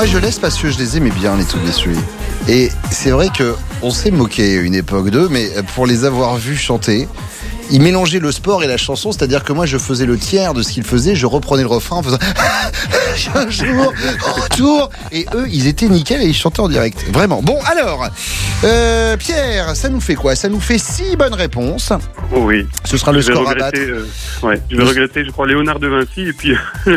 Moi, je laisse parce que je les aimais bien, les Be Three. Et c'est vrai que on s'est moqué une époque d'eux, mais pour les avoir vus chanter, il mélangeait le sport et la chanson, c'est-à-dire que moi je faisais le tiers de ce qu'il faisait, je reprenais le refrain en faisant un jour, retour, et eux ils étaient nickel et ils chantaient en direct. Vraiment. Bon alors, euh, Pierre, ça nous fait quoi? Ça nous fait six bonnes réponses. Oh oui. Ce sera le Je score à battre. euh, ouais, je vais regretter, je crois, Léonard de Vinci et puis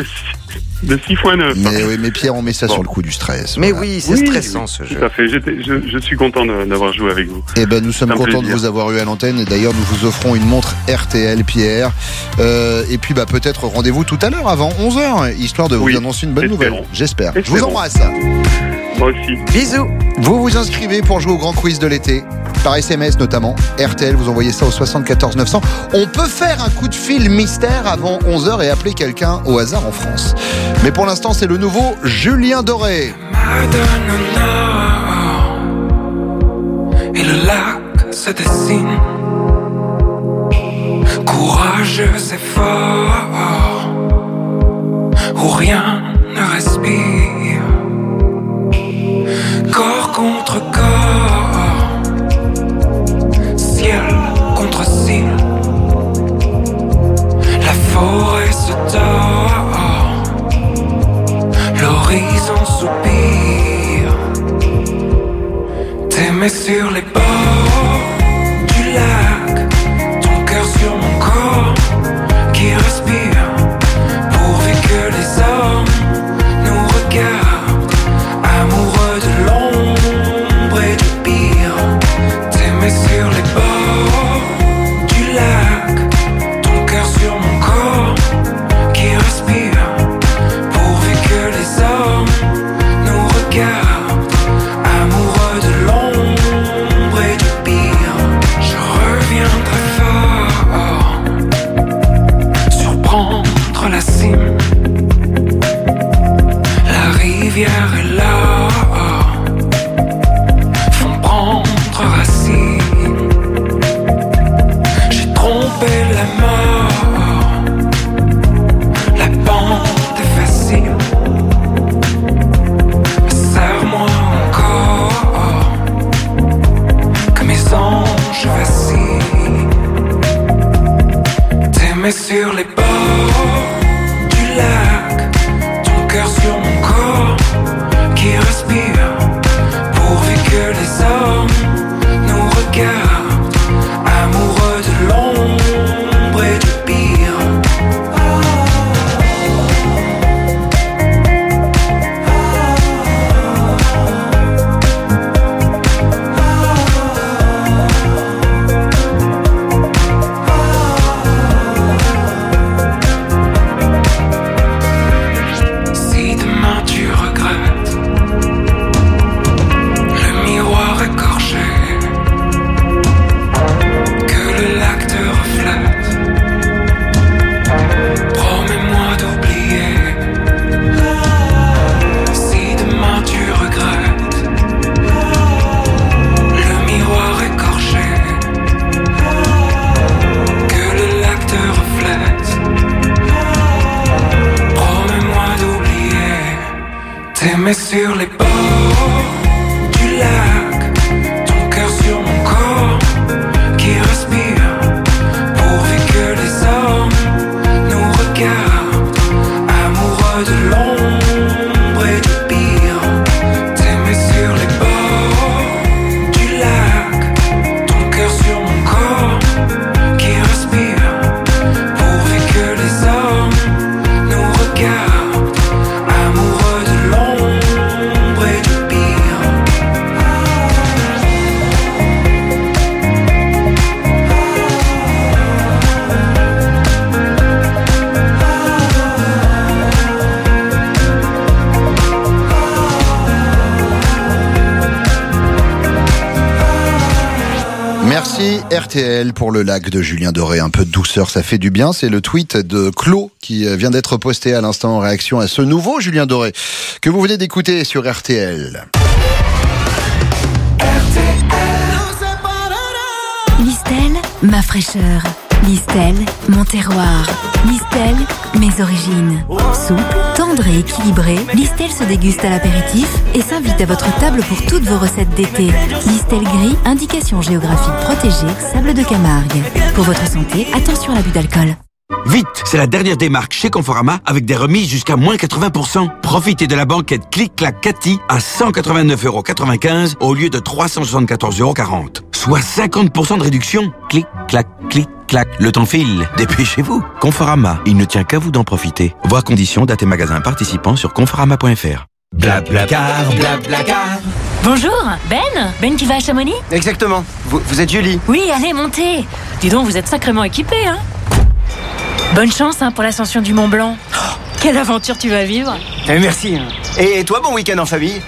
de 6 fois 9. Mais oui, mais Pierre, on met ça sur le coup du stress. Mais voilà. oui, c'est stressant ce jeu. Tout à fait. Je, je suis content de- d'avoir joué avec vous. Eh ben, nous sommes contents de vous avoir eu à l'antenne. Et d'ailleurs, nous vous offrons une montre RTL, Pierre. Euh, et puis, bah, peut-être rendez-vous tout à l'heure avant 11h, histoire de vous Oui, annoncer une bonne espérons. nouvelle. J'espère. Je vous embrasse. Moi aussi. Bisous. Vous vous inscrivez pour jouer au grand quiz de l'été, par SMS notamment. RTL, vous envoyez ça au 74 900. On peut faire un coup de fil mystère avant 11h et appeler quelqu'un au hasard en France. Mais pour l'instant, c'est le nouveau Julien Doré. Et le lac se dessine. Courageux et fort. Où rien ne respire. Corps contre corps. Ciel contre ciel. La forêt se tord L'horizon soupire T'aimer sur les bords du lac, RTL pour le lac de Julien Doré. Un peu de douceur, ça fait du bien. C'est le tweet de Claude qui vient d'être posté à l'instant en réaction à ce nouveau Julien Doré que vous venez d'écouter sur RTL. Listel, ma fraîcheur. Listel, mon terroir. Listel, mes origines. Souple, tendre et équilibré, Listel se déguste à l'apéritif et s'invite à votre table pour toutes vos recettes d'été. Listel gris, indication géographique protégée, sable de Camargue. Pour votre santé, attention à l'abus d'alcool. Vite, c'est la dernière des marques chez Conforama avec des remises jusqu'à moins 80%. Profitez de la banquette Clic-Clac Cathy à 189,95€ au lieu de 374,40€. Soit 50% de réduction. Clic-Clac, Le temps file. Dépêchez-vous. Conforama, il ne tient qu'à vous d'en profiter. Voir conditions, date et magasins participants sur conforama.fr. Blablacar, blablacar. Bonjour, Ben Ben qui va à Chamonix Exactement. Vous, vous êtes Julie Oui, allez, montez Dis donc, vous êtes sacrément équipé, hein Bonne chance hein, pour l'ascension du Mont Blanc. Oh, quelle aventure tu vas vivre Eh, Merci. Et toi, bon week-end en famille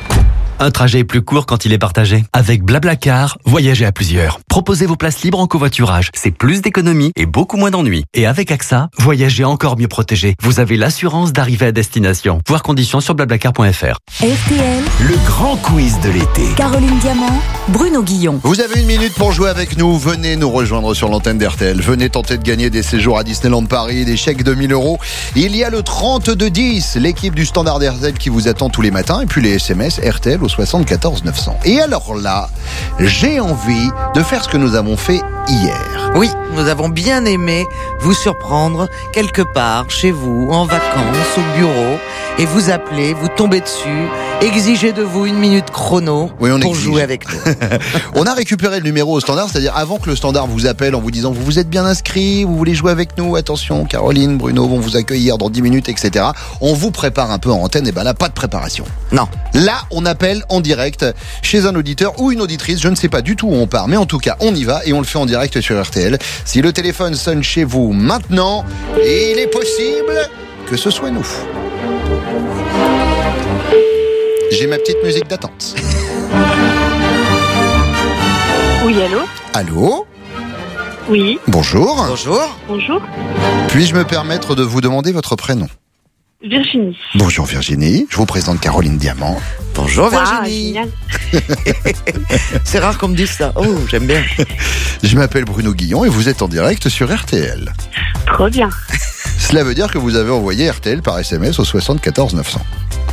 Un trajet est plus court quand il est partagé. Avec Blablacar, voyagez à plusieurs. Proposez vos places libres en covoiturage. C'est plus d'économie et beaucoup moins d'ennuis. Et avec AXA, voyagez encore mieux protégé. Vous avez l'assurance d'arriver à destination. Voir conditions sur blablacar.fr. RTL, Le grand quiz de l'été. Caroline Diamant, Bruno Guillon. Vous avez une minute pour jouer avec nous. Venez nous rejoindre sur l'antenne d'RTL. Venez tenter de gagner des séjours à Disneyland Paris, des chèques de 1000 euros. Il y a le 32-10, l'équipe du Standard RTL qui vous attend tous les matins. Et puis les SMS RTL au 74 900. Et alors là, j'ai envie de faire ce que nous avons fait hier. Oui, nous avons bien aimé vous surprendre quelque part, chez vous, en vacances, au bureau, et vous appeler, vous tomber dessus, exiger de vous une minute chrono Oui, on pour exige. jouer avec nous. On a récupéré le numéro au standard, c'est-à-dire avant que le standard vous appelle en vous disant vous vous êtes bien inscrit, vous voulez jouer avec nous, attention, Caroline, Bruno vont vous accueillir dans 10 minutes, etc. On vous prépare un peu en antenne, et ben là, pas de préparation. Non. Là, on appelle en direct chez un auditeur ou une auditrice, je ne sais pas du tout où on part, mais en tout cas, on y va et on le fait en direct sur RTL. Si le téléphone sonne chez vous maintenant, il est possible que ce soit nous. J'ai ma petite musique d'attente. Oui, allô? Allô? Oui, Bonjour. Bonjour. bonjour. Puis-je me permettre de vous demander votre prénom? Virginie. Bonjour Virginie, je vous présente Caroline Diamant. Bonjour Ah, Virginie. C'est rare qu'on me dise ça. Oh, j'aime bien. Je m'appelle Bruno Guillon et vous êtes en direct sur RTL. Trop bien. Cela veut dire que vous avez envoyé RTL par SMS au 74 900.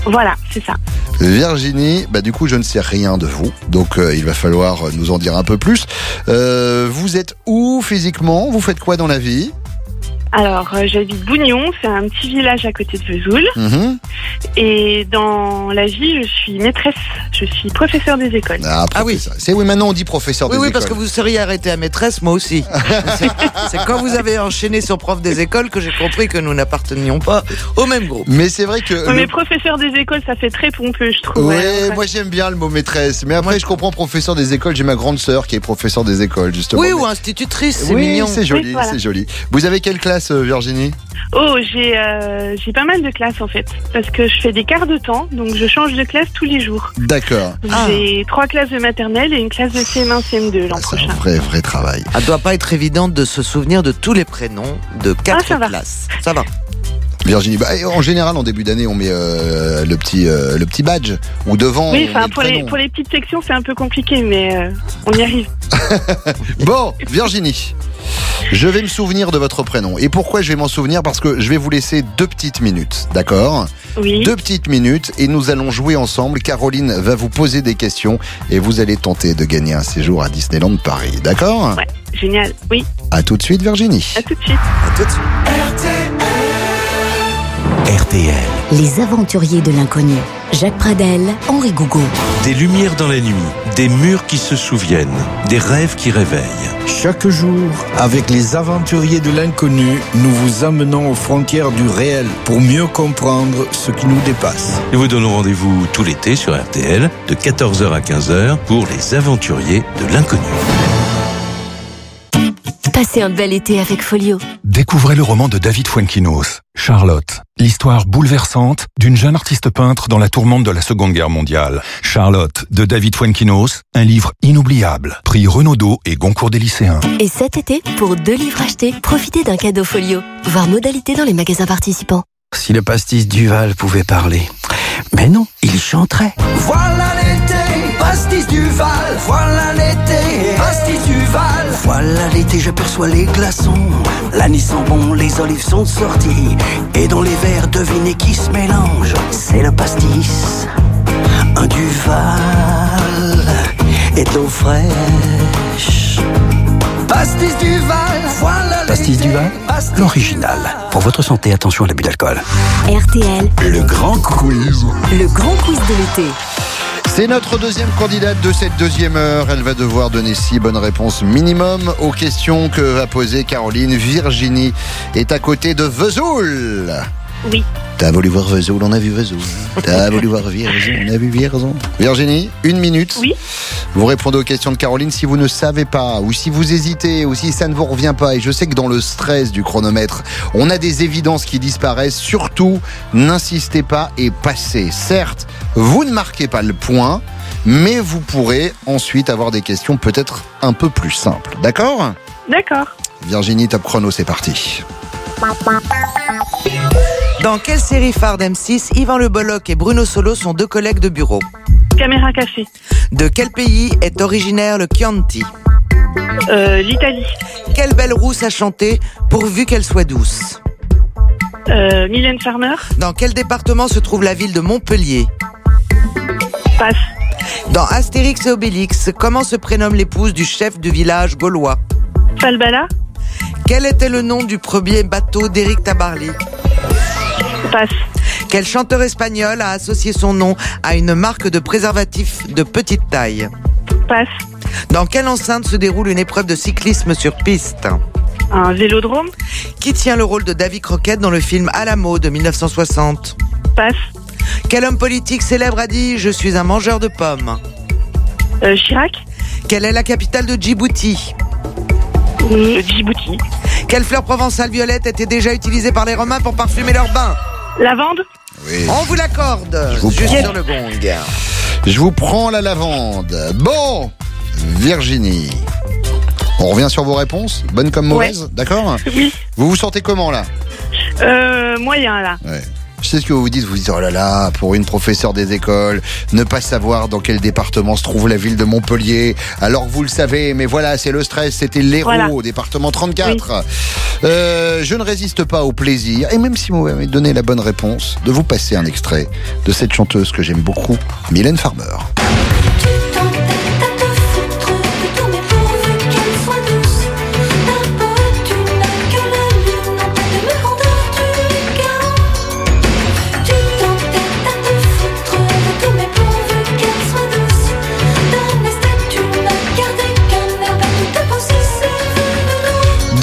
Voilà, c'est ça. Virginie, bah du coup je ne sais rien de vous, donc euh, il va falloir nous en dire un peu plus. Euh, vous êtes où physiquement? Vous faites quoi dans la vie? Alors, euh, j'habite Bougnon, c'est un petit village à côté de Vesoul. Mhm. Et dans la vie, je suis maîtresse. Je suis professeur des écoles. Ah, professeur. C'est oui, maintenant on dit professeur Oui, des oui, parce que écoles. vous seriez arrêté à maîtresse, moi aussi. C'est- C'est quand vous avez enchaîné sur prof des écoles que j'ai compris que nous n'appartenions pas au même groupe. Mais c'est vrai que. Oui, le- Mais professeur des écoles, ça fait très pompeux, je trouve. Ouais, Ouais, moi j'aime bien le mot maîtresse, mais après je comprends professeur des écoles. J'ai ma grande sœur qui est professeur des écoles justement. Oui, Mais- ou institutrice, c'est oui, mignon. c'est joli, Oui, voilà. c'est joli. Vous avez quelle classe, euh, Virginie Oh, j'ai euh, j'ai pas mal de classes en fait, parce que je fais des quarts de temps, donc je change de classe tous les jours. D'accord. J'ai trois classes de maternelle et une classe de CM1, CM2 l'an prochain. Vrai, vrai travail. Elle doit pas être évidente de se souvenir de tous les prénoms de quatre Ah, ça va. classes. Ça va. Virginie, bah, en général en début d'année on met euh, le petit euh, le petit badge ou devant. Oui, enfin pour les pour les petites sections c'est un peu compliqué, mais euh, on y arrive. Bon, Virginie, je vais me souvenir de votre prénom. Et pourquoi je vais m'en souvenir? Parce que je vais vous laisser deux petites minutes, d'accord? Oui. Deux petites minutes et nous allons jouer ensemble. Caroline va vous poser des questions et vous allez tenter de gagner un séjour à Disneyland Paris, d'accord? Ouais, génial. Oui, À tout de suite, Virginie. à tout de suite. À tout de suite. RTL. Les aventuriers de l'inconnu. Jacques Pradel, Henri Gougo. Des lumières dans la nuit, des murs qui se souviennent, des rêves qui réveillent. Chaque jour, avec les aventuriers de l'inconnu, nous vous amenons aux frontières du réel pour mieux comprendre ce qui nous dépasse. Nous vous donnons rendez-vous tout l'été sur RTL de 14h à 15h pour les aventuriers de l'inconnu. Passez un bel été avec Folio. Découvrez le roman de David Fuenquinos, Charlotte, l'histoire bouleversante d'une jeune artiste peintre dans la tourmente de la Seconde Guerre mondiale. Charlotte, de David Fuenquinos, un livre inoubliable, prix Renaudot et Goncourt des lycéens. Et cet été, pour deux livres achetés, profitez d'un cadeau Folio. Voir modalité dans les magasins participants. Si le pastis Duval pouvait parler. Mais non, il chanterait. Voilà l'été, Pastis du Val, voilà l'été. Pastis du Val, voilà l'été, j'aperçois les glaçons. L'anis sent bon, les olives sont sorties. Et dans les verres, devinez qui se mélange. C'est le pastis, un Duval et de l'eau fraîche. Pastis du Val, voilà Pastis. Duval, l'original. Pour votre santé, attention à l'abus d'alcool. RTL, Le grand quiz. le grand quiz de l'été. C'est notre deuxième candidate de cette deuxième heure. Elle va devoir donner six bonnes réponses minimum aux questions que va poser Caroline. Virginie est à côté de Vesoul. Oui. T'as voulu voir Vesoul, on a vu Vesoul. T'as voulu voir Vierzon, on a vu Vierzon. Virginie, une minute. Oui. Vous répondez aux questions de Caroline si vous ne savez pas, ou si vous hésitez, ou si ça ne vous revient pas. Et je sais que dans le stress du chronomètre, on a des évidences qui disparaissent. Surtout, n'insistez pas et passez. Certes, vous ne marquez pas le point, mais vous pourrez ensuite avoir des questions peut-être un peu plus simples. D'accord? D'accord. Virginie, top chrono, c'est parti. Dans quelle série phare d'M6, Yvan Le Bolloc et Bruno Solo sont deux collègues de bureau Caméra cachée. De quel pays est originaire le Chianti Euh, L'Italie. Quelle belle rousse a chanté pourvu qu'elle soit douce Euh, Mylène Farmer. Dans quel département se trouve la ville de Montpellier Passe. Dans Astérix et Obélix, comment se prénomme l'épouse du chef du village gaulois Falbala. Quel était le nom du premier bateau d'Éric Tabarly Passe. Quel chanteur espagnol a associé son nom à une marque de préservatifs de petite taille Passe. Dans quelle enceinte se déroule une épreuve de cyclisme sur piste Un vélodrome. Qui tient le rôle de David Croquette dans le film Alamo de 1960 Passe. Quel homme politique célèbre a dit Je suis un mangeur de pommes Euh, Chirac. Quelle est la capitale de Djibouti Euh, Djibouti. Quelle fleur provençale violette était déjà utilisée par les Romains pour parfumer leurs bains Lavande. Oui. On vous l'accorde vous Juste prends. sur le gong. Je vous prends la lavande. Bon, Virginie. On revient sur vos réponses, bonnes comme mauvaises, d'accord? Oui. Vous vous sentez comment là? Euh, moyen là. Ouais. Je sais ce que vous vous dites, vous vous dites oh là là, pour une professeure des écoles, ne pas savoir dans quel département se trouve la ville de Montpellier, alors que vous le savez, mais voilà, c'est le stress, c'était l'Hérault, Voilà. au département 34. Euh, je ne résiste pas au plaisir, et même si vous m'avez donné la bonne réponse, de vous passer un extrait de cette chanteuse que j'aime beaucoup, Mylène Farmer.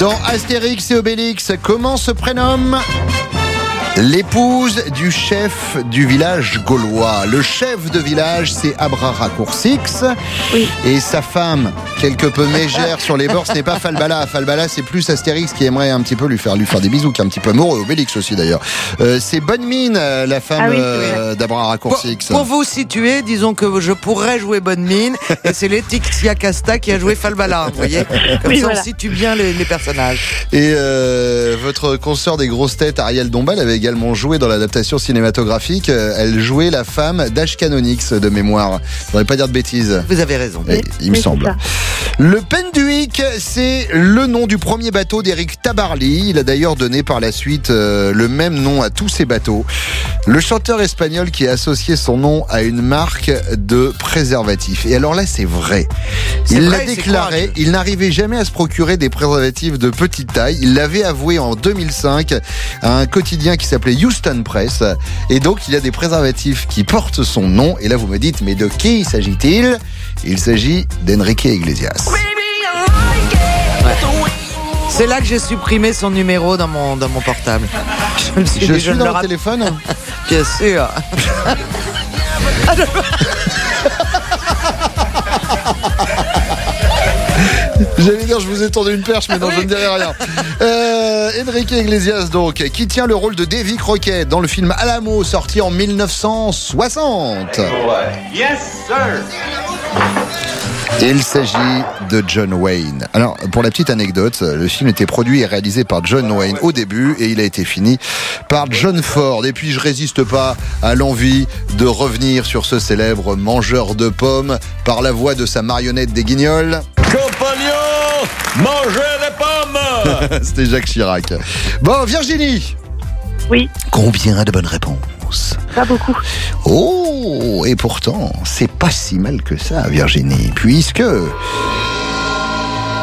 Dans Astérix et Obélix, comment se prénomme L'épouse du chef du village gaulois. Le chef de village, c'est Abra Raccourcix. Et sa femme, quelque peu mégère sur les bords, ce n'est pas Falbala. Falbala, c'est plus Astérix qui aimerait un petit peu lui faire, lui faire des bisous, qui est un petit peu amoureux. Obélix aussi d'ailleurs. Euh, c'est Bonne Mine, euh, la femme Ah oui, euh, d'Abra Raccourcix. Pour vous situer, disons que je pourrais jouer Bonne Mine et c'est Laetitia Casta qui a joué Falbala, vous voyez Comme Oui, ça, voilà. on situe bien les, les personnages. Et euh, votre consoeur des grosses têtes, Ariel Dombal, avait également joué dans l'adaptation cinématographique. Euh, Elle jouait la femme d'Ash Canonix de mémoire. Je voudrais pas dire de bêtises. Vous avez raison. Il me semble. Le Penduic, c'est le nom du premier bateau d'Éric Tabarly. Il a d'ailleurs donné par la suite euh, le même nom à tous ses bateaux. Le chanteur espagnol qui a associé son nom à une marque de préservatifs. Et alors là, c'est vrai. Il l'a déclaré, il n'arrivait jamais à se procurer des préservatifs de petite taille. Il l'avait avoué en 2005 à un quotidien qui s'appelait Houston Press. Et donc, il y a des préservatifs qui portent son nom. Et là, vous me dites, mais de qui s'agit-il? Il s'agit d'Enrique Iglesias. C'est là que j'ai supprimé son numéro dans mon, dans mon portable. Je, me suis Je dit, suis ne dans le téléphone Bien sûr. J'allais dire, je vous ai tendu une perche, mais non, je ne dirai rien. Euh, Enrique Iglesias, donc, qui tient le rôle de Davy Crockett dans le film Alamo, sorti en 1960. Yes, sir. Il s'agit de John Wayne. Alors, pour la petite anecdote, le film était produit et réalisé par John Wayne au début et il a été fini par John Ford. Et puis, je résiste pas à l'envie de revenir sur ce célèbre mangeur de pommes par la voix de sa marionnette des guignols. Compagnon, mangez les pommes C'était Jacques Chirac. Bon, Virginie Oui. Combien de bonnes réponses Pas beaucoup. Oh, et pourtant, c'est pas si mal que ça, Virginie, puisque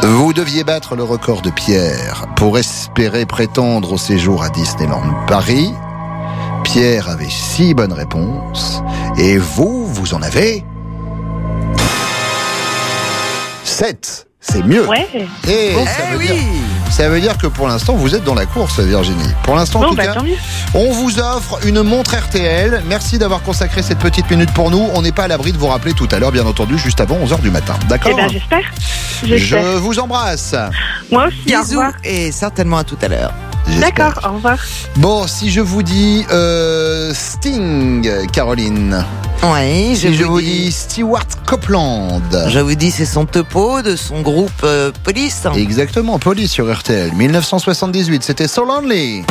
vous deviez battre le record de Pierre pour espérer prétendre au séjour à Disneyland Paris. Pierre avait six bonnes réponses, et vous, vous en avez sept. C'est mieux. Ouais. Et Bon. ça, Eh veut oui. dire, ça veut dire que pour l'instant, vous êtes dans la course, Virginie. Pour l'instant, en Bon, tout bah, cas, on vous offre une montre RTL. Merci d'avoir consacré cette petite minute pour nous. On n'est pas à l'abri de vous rappeler tout à l'heure, bien entendu, juste avant 11h du matin. D'accord Eh ben, j'espère. Je vous embrasse. Moi aussi, au Bisous revoir. et certainement à tout à l'heure. D'accord, au revoir. Bon, si je vous dis euh, Sting, Caroline. Oui, si je vous dis Stewart Copeland. Je vous dis, c'est son topo de son groupe euh, Police. Exactement, Police sur RTL. 1978, c'était So Lonely.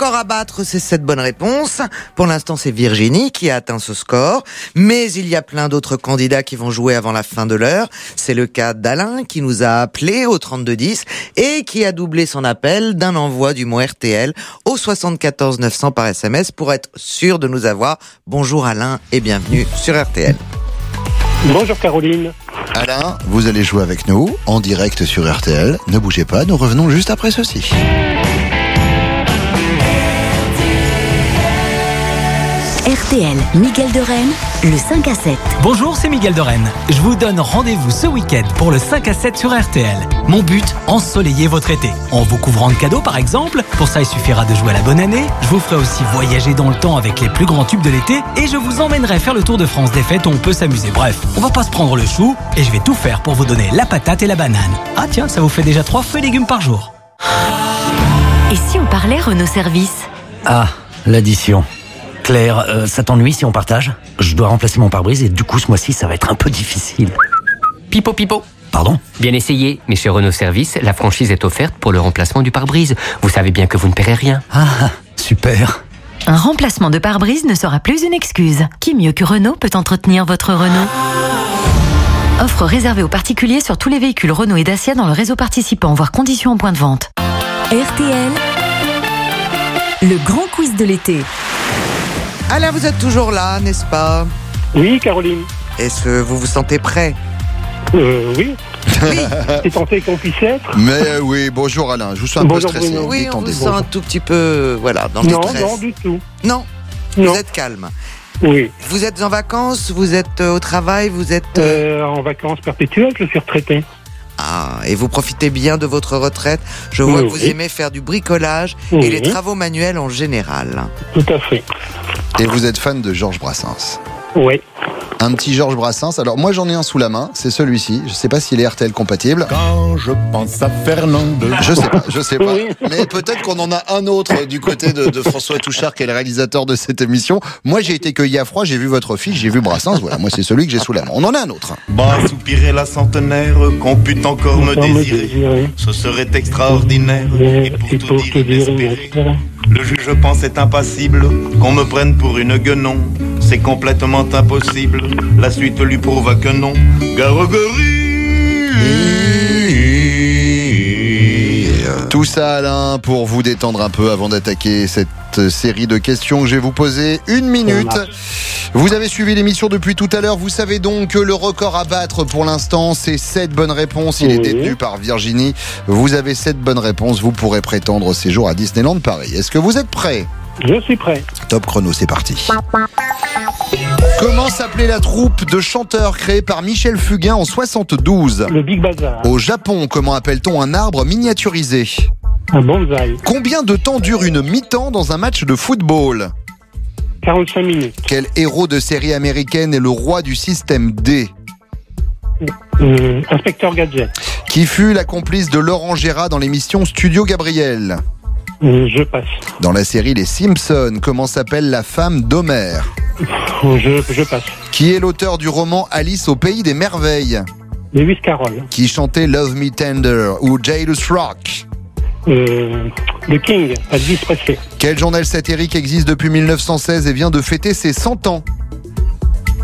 Record à battre, c'est cette bonne réponse. Pour l'instant, c'est Virginie qui a atteint ce score. Mais il y a plein d'autres candidats qui vont jouer avant la fin de l'heure. C'est le cas d'Alain qui nous a appelé au 3210 et qui a doublé son appel d'un envoi du mot RTL au 74 900 par SMS pour être sûr de nous avoir. Bonjour Alain et bienvenue sur RTL. Bonjour Caroline. Alain, vous allez jouer avec nous en direct sur RTL. Ne bougez pas, nous revenons juste après ceci. RTL, Miguel de Rennes, le 5 à 7. Bonjour, c'est Miguel de Rennes. Je vous donne rendez-vous ce week-end pour le 5 à 7 sur RTL. Mon but, ensoleiller votre été. En vous couvrant de cadeaux par exemple. Pour ça, il suffira de jouer à la bonne année. Je vous ferai aussi voyager dans le temps avec les plus grands tubes de l'été. Et je vous emmènerai faire le tour de France des fêtes où on peut s'amuser. Bref, on va pas se prendre le chou. Et je vais tout faire pour vous donner la patate et la banane. Ah tiens, ça vous fait déjà 3 feux et légumes par jour. Et si on parlait Renault Service? Ah, l'addition. Claire, euh, ça t'ennuie si on partage? Je dois remplacer mon pare-brise et du coup ce mois-ci ça va être un peu difficile. Pipo pipo. Pardon? Bien essayé, mais chez Renault Service, la franchise est offerte pour le remplacement du pare-brise. Vous savez bien que vous ne paierez rien. Ah, super. Un remplacement de pare-brise ne sera plus une excuse. Qui mieux que Renault peut entretenir votre Renault? Offre réservée aux particuliers sur tous les véhicules Renault et Dacia dans le réseau participant, voire conditions en point de vente. RTL, le grand quiz de l'été. Alain, vous êtes toujours là, n'est-ce pas Oui, Caroline. Est-ce que vous vous sentez prêt Euh, oui. C'est tenté qu'on puisse être. Mais euh, oui, bonjour Alain, je vous sens un Bonjour, peu stressé. Bruno. Oui, on vous sent un tout petit peu, voilà, dans le Non, stress. non, du tout. Non, Non. vous êtes calme. Oui. Vous êtes en vacances, vous êtes euh, au travail, vous êtes... Euh, en vacances perpétuelles, je suis retraité. Ah, et vous profitez bien de votre retraite. Je vois Oui, que vous oui. aimez faire du bricolage Oui. et les travaux manuels en général. Tout à fait. Et vous êtes fan de Georges Brassens Oui. Un petit Georges Brassens. Alors moi j'en ai un sous la main, c'est celui-ci. Je sais pas s'il est RTL compatible. Quand je pense à Fernande. Je sais pas, je sais pas. Oui. Mais peut-être qu'on en a un autre du côté de, de François Touchard, qui est le réalisateur de cette émission. Moi j'ai été cueilli à froid, j'ai vu votre fiche, j'ai vu Brassens. Voilà, moi c'est celui que j'ai sous la main. On en a un autre. Bas soupirait la centenaire qu'on pût encore me désirer. Ce serait extraordinaire. Et pour tout pour dire. Le juge pense est impassible, qu'on me prenne pour une guenon. C'est complètement impossible. La suite lui prouve que non. Garoguerie. Tout ça Alain pour vous détendre un peu avant d'attaquer cette série de questions que je vais vous poser. Une minute. Vous avez suivi l'émission depuis tout à l'heure. Vous savez donc que le record à battre pour l'instant, c'est 7 bonnes réponses. Il est détenu par Virginie. Vous avez 7 bonnes réponses. Vous pourrez prétendre au séjour à Disneyland Paris. Est-ce que vous êtes prêts? Je suis prêt. Top chrono, c'est parti. Comment s'appelait la troupe de chanteurs créée par Michel Fugain en 72 Le Big Bazar. Au Japon, comment appelle-t-on un arbre miniaturisé? Un bonsaï. Combien de temps dure une mi-temps dans un match de football? 45 minutes. Quel héros de série américaine est le roi du système D? Euh, Inspecteur Gadget. Qui fut la complice de Laurent Gérard dans l'émission Studio Gabriel? Je passe. Dans la série Les Simpsons, comment s'appelle la femme d'Homer Je, je passe. Qui est l'auteur du roman Alice au pays des merveilles Lewis Carroll. Qui chantait Love Me Tender ou Jailous Rock Euh, The King. Elvis Presley. Quel journal satirique existe depuis 1916 et vient de fêter ses 100 ans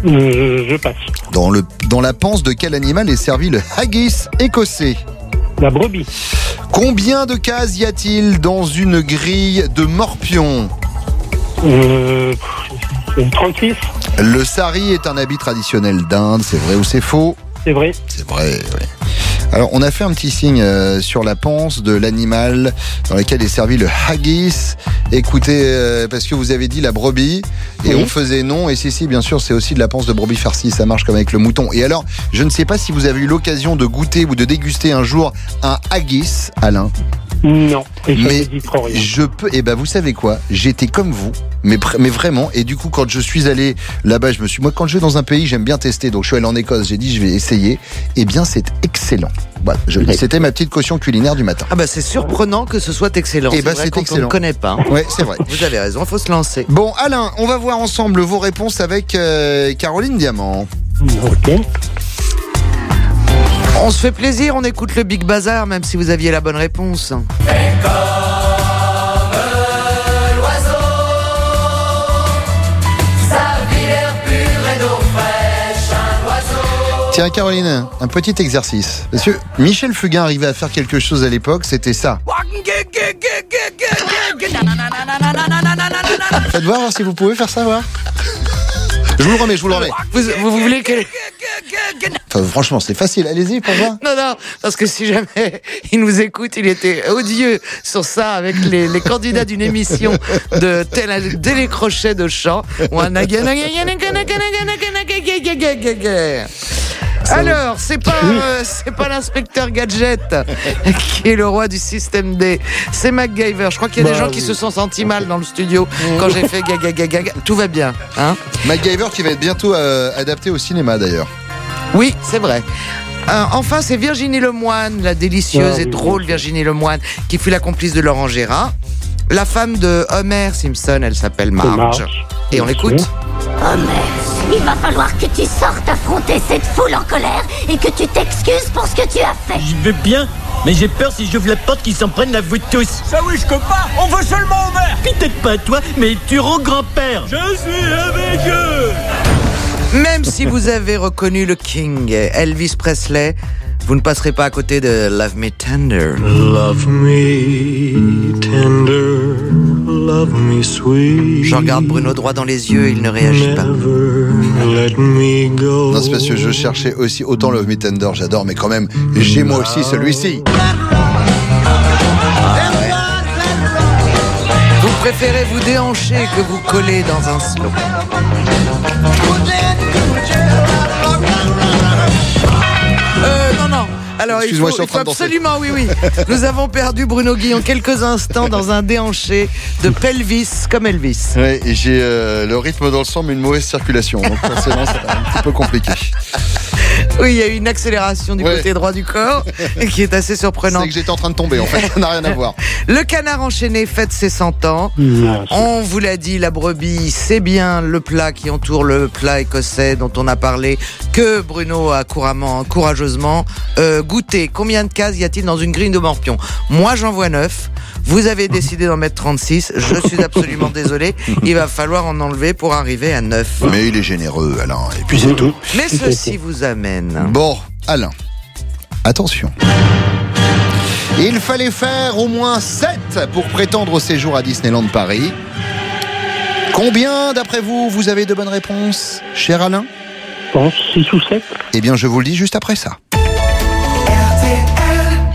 Euh, je passe. dans, le, dans la panse de quel animal est servi le haggis écossais La brebis. Combien de cases y a-t-il dans une grille de morpion Euh, 36. Le sari est un habit traditionnel d'Inde, c'est vrai ou c'est faux? C'est vrai. C'est vrai, oui. Alors, on a fait un petit signe euh, sur la panse de l'animal dans lequel est servi le haggis. Écoutez, euh, parce que vous avez dit la brebis, et Oui. on faisait non, et si, si, bien sûr, c'est aussi de la panse de brebis farcie, ça marche comme avec le mouton. Et alors, je ne sais pas si vous avez eu l'occasion de goûter ou de déguster un jour un haggis, Alain. Non. Et ça Mais me dit trop rien. je peux. Et ben, vous savez quoi? J'étais comme vous, mais, mais vraiment. Et du coup, quand je suis allé là-bas, je me suis. Moi, quand je vais dans un pays, j'aime bien tester. Donc, je suis allé en Écosse. J'ai dit, je vais essayer. Eh bien, c'est excellent. Voilà, je- C'était ma petite caution culinaire du matin. Ah bah c'est surprenant que ce soit excellent. Eh ben, vrai c'est quand on excellent. ne connaît pas. Ouais, c'est vrai. Vous avez raison, il faut se lancer. Bon, Alain, on va voir ensemble vos réponses avec euh, Caroline Diamant. Ok. On se fait plaisir, on écoute le Big Bazar, même si vous aviez la bonne réponse. Tiens, Caroline, un petit exercice. Parce que Michel Fugain arrivait à faire quelque chose à l'époque, c'était ça. Faites voir hein, si vous pouvez faire ça, voir. Je vous le remets, je vous le remets. Vous, vous voulez que... Enfin, franchement, c'est facile. Allez-y pour voir. Non, non, parce que si jamais il nous écoute, il était odieux sur ça avec les, les candidats d'une émission de tel télécrochet de chant ou un alors, c'est pas, euh, c'est pas l'inspecteur Gadget qui est le roi du système D. C'est MacGyver. Je crois qu'il y a des Bah gens qui se sont sentis mal dans le studio quand j'ai fait gaga gaga gaga. Tout va bien, hein MacGyver qui va être bientôt euh, adapté au cinéma d'ailleurs. Oui, c'est vrai. Euh, enfin, c'est Virginie Lemoine, la délicieuse Ah et oui. drôle Virginie Lemoine, qui fut la complice de Laurent Gérard. La femme de Homer Simpson, elle s'appelle Marge. Et on l'écoute sûr. Homer, il va falloir que tu sortes affronter cette foule en colère et que tu t'excuses pour ce que tu as fait. Je vais bien, mais j'ai peur si j'ouvre la porte qu'ils s'en prennent la vous tous. Ça oui, je pas. On veut seulement Homer. Peut-être pas toi, mais tu rends grand-père. Je suis avec eux. Même si vous avez reconnu le King, Elvis Presley, vous ne passerez pas à côté de Love Me Tender. Love me tender. Je regarde Bruno droit dans les yeux, il ne réagit pas. Non, c'est parce que je cherchais aussi autant Love Me Tender, j'adore, mais quand même, j'ai moi aussi celui-ci. Vous préférez vous déhancher que vous coller dans un slow. Alors, il faut, je suis en il faut train de danser. absolument, oui, oui. Nous avons perdu Bruno Guillon quelques instants dans un déhanché de pelvis comme Elvis. Et j'ai euh, le rythme dans le sang, mais une mauvaise circulation. Donc forcément, c'est un petit peu compliqué. Oui, il y a eu une accélération du Ouais. côté droit du corps qui est assez surprenante. C'est que j'étais en train de tomber, en fait. Ça n'a rien à voir. Le canard enchaîné fête ses 100 ans. On vous l'a dit, la brebis, c'est bien le plat qui entoure le plat écossais dont on a parlé, que Bruno a couramment, courageusement euh, goûté. Combien de cases y a-t-il dans une grille de morpion? Moi, j'en vois 9. Vous avez décidé d'en mettre 36. Je suis absolument désolé. Il va falloir en enlever pour arriver à 9. Mais il est généreux, Alain. Et puis c'est tout. Mais ceci vous amène. Bon, Alain, attention. Il fallait faire au moins 7 pour prétendre au séjour à Disneyland Paris. Combien, d'après vous, vous avez de bonnes réponses, cher Alain? Je pense 6 ou 7. Eh bien, je vous le dis juste après ça.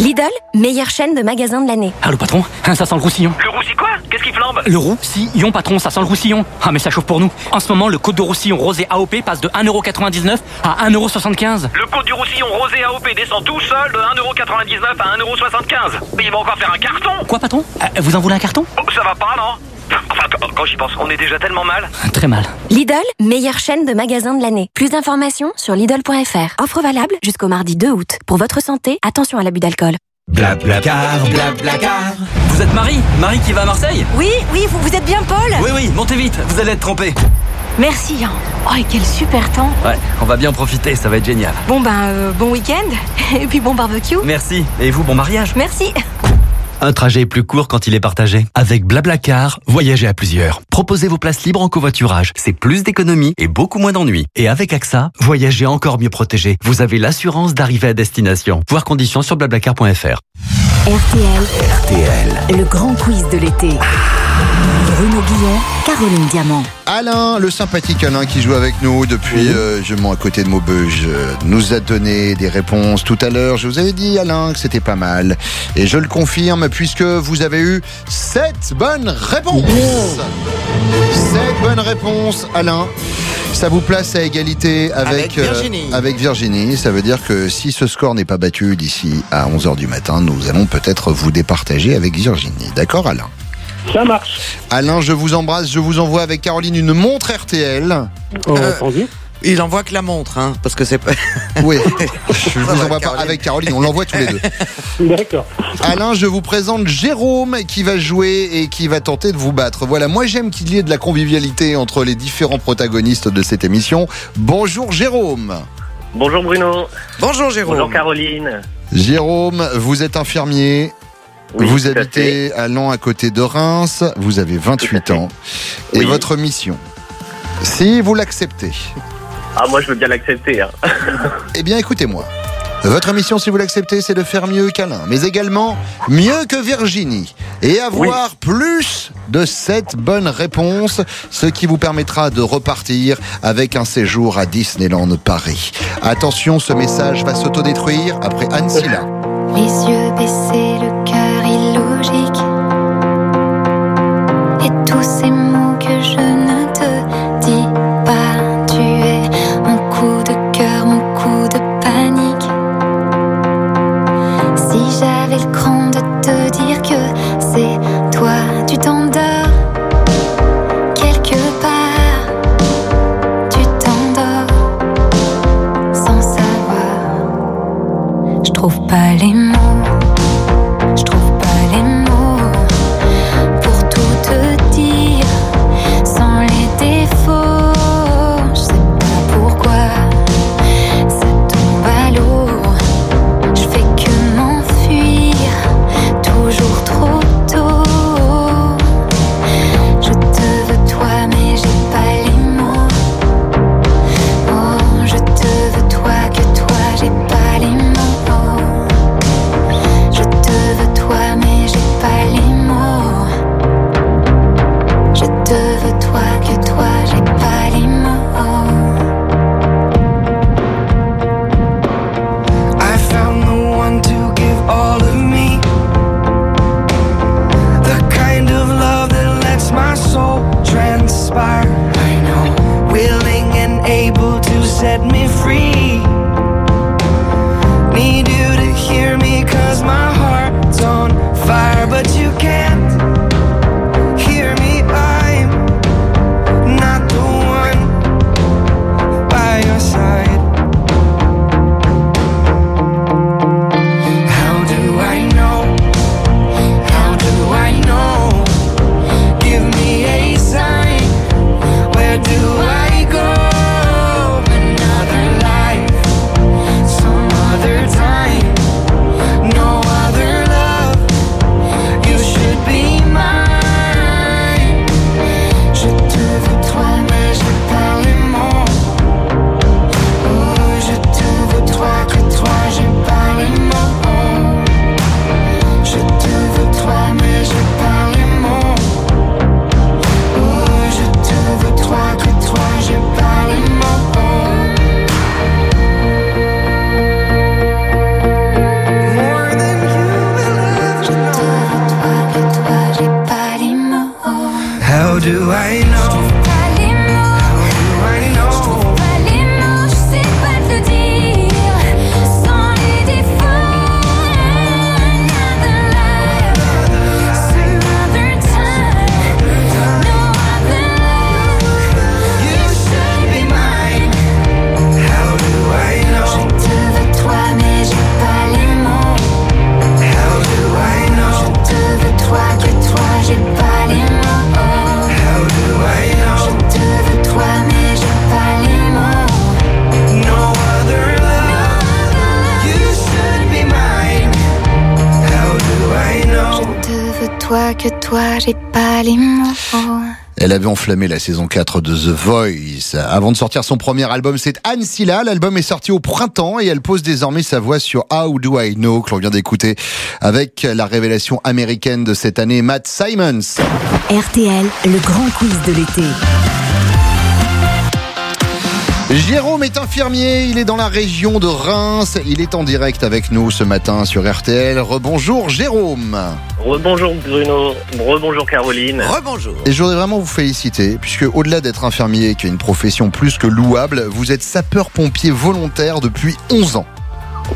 Lidl, meilleure chaîne de magasins de l'année. Ah, le patron, hein, ça sent le roussillon. Le roussi quoi? Qu'est-ce qui flambe? Le roussillon, patron, ça sent le roussillon. Ah, mais ça chauffe pour nous. En ce moment, le code de roussillon rosé AOP passe de 1,99€ à 1,75€. Le code du roussillon rosé AOP descend tout seul de 1,99€ à 1,75€. Mais il va encore faire un carton Quoi, patron? Euh, Vous en voulez un carton? Oh, Ça va pas, non? Enfin, quand, j'y pense, on est déjà tellement mal. Très mal. Lidl, meilleure chaîne de magasins de l'année. Plus d'informations sur Lidl.fr. Offre valable jusqu'au mardi 2 août. Pour votre santé, attention à l'abus d'alcool. Blablacar, blablacar. Vous êtes Marie? Marie qui va à Marseille? Oui, oui, vous, vous êtes bien Paul? Oui, oui, montez vite, vous allez être trompé. Merci. hein. Oh, et quel super temps. Ouais, on va bien en profiter, ça va être génial. Bon ben, euh, bon week-end. Et puis bon barbecue. Merci. Et vous, bon mariage Merci. Un trajet plus court quand il est partagé. Avec Blablacar, voyagez à plusieurs. Proposez vos places libres en covoiturage. C'est plus d'économie et beaucoup moins d'ennuis. Et avec AXA, voyagez encore mieux protégé. Vous avez l'assurance d'arriver à destination. Voir conditions sur blablacar.fr. RTL. RTL. Le grand quiz de l'été. Bruno Guillon, Caroline Diamant. Alain, le sympathique Alain qui joue avec nous depuis euh, je m'en à côté de Maubeuge, euh, nous a donné des réponses tout à l'heure. Je vous avais dit Alain que c'était pas mal. Et je le confirme puisque vous avez eu 7 bonnes réponses. 7 bonnes réponses Alain. Ça vous place à égalité avec, Avec Virginie. euh, avec Virginie. Ça veut dire que si ce score n'est pas battu d'ici à 11h du matin, nous allons peut-être vous départager avec Virginie. D'accord Alain? Ça marche. Alain, je vous embrasse. Je vous envoie avec Caroline une montre RTL. Oh, Euh, entendu. Il envoie que la montre, hein, parce que c'est pas. Oui, je vous envoie pas avec Caroline, on l'envoie tous les deux. D'accord. Alain, je vous présente Jérôme qui va jouer et qui va tenter de vous battre. Voilà, moi j'aime qu'il y ait de la convivialité entre les différents protagonistes de cette émission. Bonjour Jérôme. Bonjour Bruno. Bonjour Jérôme. Bonjour Caroline. Jérôme, vous êtes infirmier. Oui, vous tout à habitez à Lens à côté de Reims. Vous avez 28 ans. Et Oui. votre mission, si vous l'acceptez, Ah, moi, je veux bien l'accepter. hein. Eh bien, écoutez-moi. Votre mission, si vous l'acceptez, c'est de faire mieux qu'Alain, mais également mieux que Virginie. Et avoir plus de 7 bonnes réponses, ce qui vous permettra de repartir avec un séjour à Disneyland Paris. Attention, ce message va s'autodétruire après Anne Silla. Les yeux baissés, Si j'avais le cran de te dire que c'est toi, tu t'endors. Quelque part, tu t'endors sans savoir. Je trouve pas les mots. La saison 4 de The Voice. Avant de sortir son premier album, c'est Anne Silla. L'album est sorti au printemps et elle pose désormais sa voix sur How Do I Know, que l'on vient d'écouter avec la révélation américaine de cette année, Matt Simons. RTL, le grand quiz de l'été. Jérôme est infirmier, il est dans la région de Reims, il est en direct avec nous ce matin sur RTL. Rebonjour Jérôme. Rebonjour Bruno, rebonjour Caroline. Rebonjour. Et je voudrais vraiment vous féliciter, puisque au-delà d'être infirmier, qui est une profession plus que louable, vous êtes sapeur-pompier volontaire depuis 11 ans.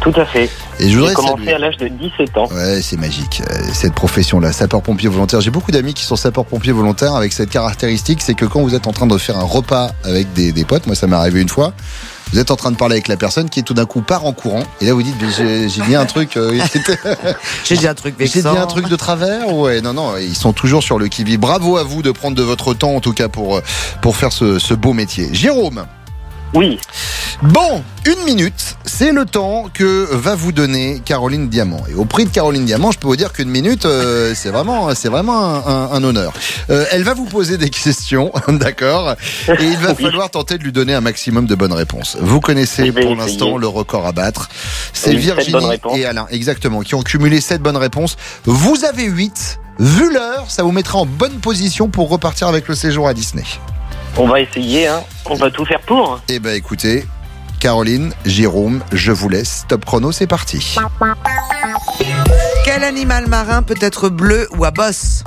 Tout à fait. Et je J'ai voudrais commencé saluer- à l'âge de 17 ans. Ouais, c'est magique, euh, cette profession-là, sapeur-pompier volontaire. J'ai beaucoup d'amis qui sont sapeurs-pompiers volontaires avec cette caractéristique, c'est que quand vous êtes en train de faire un repas avec des, des potes, moi ça m'est arrivé une fois, vous êtes en train de parler avec la personne qui tout d'un coup part en courant, et là vous dites, j'ai j'ai dit un truc... euh, J'ai dit un truc J'ai dit un truc de travers Ouais, non, non, ils sont toujours sur le qui-vive. Bravo à vous de prendre de votre temps, en tout cas, pour, euh, pour faire ce, ce beau métier. Jérôme Oui. Bon, une minute, c'est le temps que va vous donner Caroline Diamant. Et au prix de Caroline Diamant, je peux vous dire qu'une minute, euh, c'est vraiment, c'est vraiment un, un- un honneur. Euh, elle va vous poser des questions, d'accord? Et il va falloir tenter de lui donner un maximum de bonnes réponses. Vous connaissez pour l'instant le record à battre. C'est Oui, Virginie et Alain, exactement, qui ont cumulé 7 bonnes réponses. Vous avez 8. Vu l'heure, ça vous mettra en bonne position pour repartir avec le séjour à Disney. On va essayer, hein. On va tout faire pour. Eh ben écoutez, Caroline, Jérôme, je vous laisse. Top chrono, c'est parti. Quel animal marin peut être bleu ou à bosse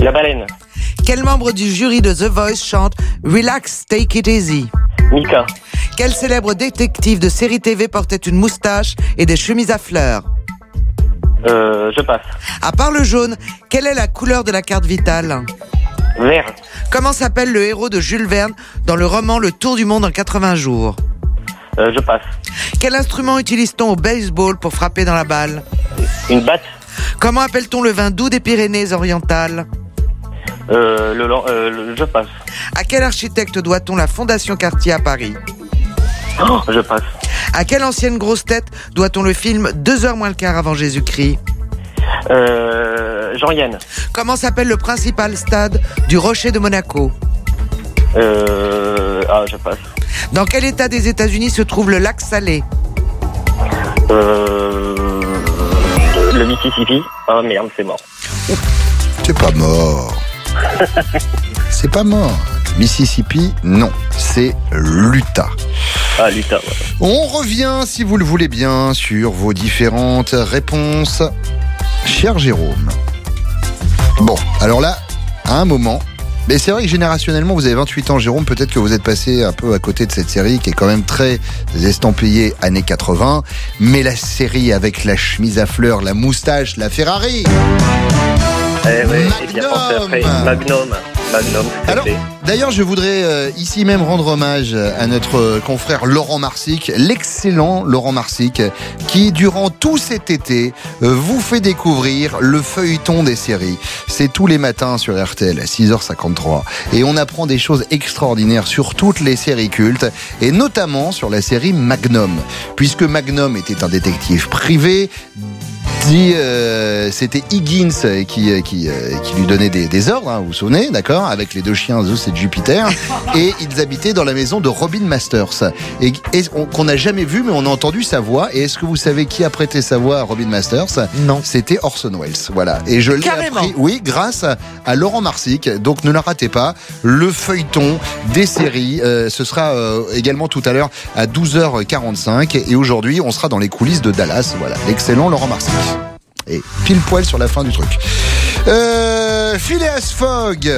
La baleine. Quel membre du jury de The Voice chante Relax, take it easy Mika. Quel célèbre détective de série TV portait une moustache et des chemises à fleurs Euh, je passe. À part le jaune, quelle est la couleur de la carte vitale Comment s'appelle le héros de Jules Verne dans le roman Le Tour du monde en 80 jours Euh, je passe. Quel instrument utilise-t-on au baseball pour frapper dans la balle Une batte. Comment appelle-t-on le vin doux des Pyrénées orientales Euh, le, euh, le- je passe. À quel architecte doit-on la Fondation Cartier à Paris Oh, je passe. À quelle ancienne grosse tête doit-on le film Deux heures moins le quart avant Jésus-Christ Euh, Jean-Yann. Comment s'appelle le principal stade du Rocher de Monaco Euh, ah, je passe. Dans quel état des États-Unis se trouve le lac Salé Euh, le Mississippi. Ah merde, c'est mort. C'est pas mort. c'est pas mort. Mississippi, non. C'est l'Utah. Ah, l'Utah, ouais. On revient, si vous le voulez bien, sur vos différentes réponses. Cher Jérôme. Bon, alors là, à un moment, mais c'est vrai que générationnellement, vous avez 28 ans, Jérôme, peut-être que vous êtes passé un peu à côté de cette série qui est quand même très estampillée années 80, mais la série avec la chemise à fleurs, la moustache, la Ferrari. Eh ouais, j'ai bien pensé après. Magnum. Magnum, Alors, d'ailleurs, je voudrais euh, ici même rendre hommage à notre euh, confrère Laurent Marsic, l'excellent Laurent Marsic, qui durant tout cet été euh, vous fait découvrir le feuilleton des séries. C'est tous les matins sur RTL à 6h53 et on apprend des choses extraordinaires sur toutes les séries cultes et notamment sur la série Magnum, puisque Magnum était un détective privé dit euh, c'était Higgins qui, euh, qui, euh, qui lui donnait des, des ordres, hein, vous vous souvenez, d'accord, avec les deux chiens Zeus et Jupiter, et ils habitaient dans la maison de Robin Masters, et, et on- qu'on n'a jamais vu, mais on a entendu sa voix. Et est-ce que vous savez qui a prêté sa voix à Robin Masters? Non. C'était Orson Welles, voilà. Et je l'ai appris, oui, grâce à Laurent Marsic. Donc ne la ratez pas, le feuilleton des séries. euh, ce sera euh, également tout à l'heure à 12h45. Et aujourd'hui, on sera dans les coulisses de Dallas. Voilà, l'excellent Laurent Marsic. Et pile poil sur la fin du truc. Euh, Phileas Fogg,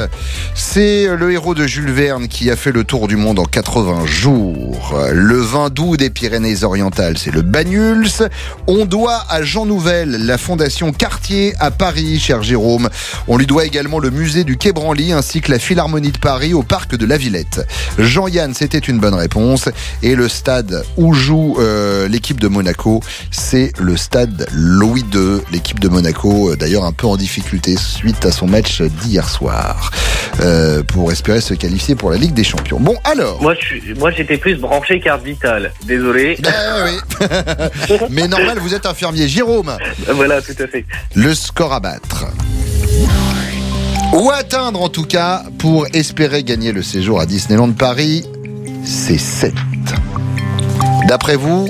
c'est le héros de Jules Verne qui a fait le tour du monde en 80 jours. Le vin doux des Pyrénées-Orientales, c'est le Banyuls. On doit à Jean Nouvel la fondation Cartier à Paris, cher Jérôme. On lui doit également le musée du Quai Branly ainsi que la Philharmonie de Paris au parc de la Villette. Jean-Yann, c'était une bonne réponse. Et le stade où joue euh, l'équipe de Monaco, c'est le stade Louis II. L'équipe de Monaco, euh, d'ailleurs un peu en difficulté suite à son match d'hier soir, euh, pour espérer se qualifier pour la Ligue des Champions. Bon, alors. Moi, j'étais plus branché carte vitale. Désolé. Ah oui. Mais normal, vous êtes infirmier. Jérôme, voilà, tout à fait. le score à battre. Ou atteindre en tout cas pour espérer gagner le séjour à Disneyland Paris, c'est 7. D'après vous,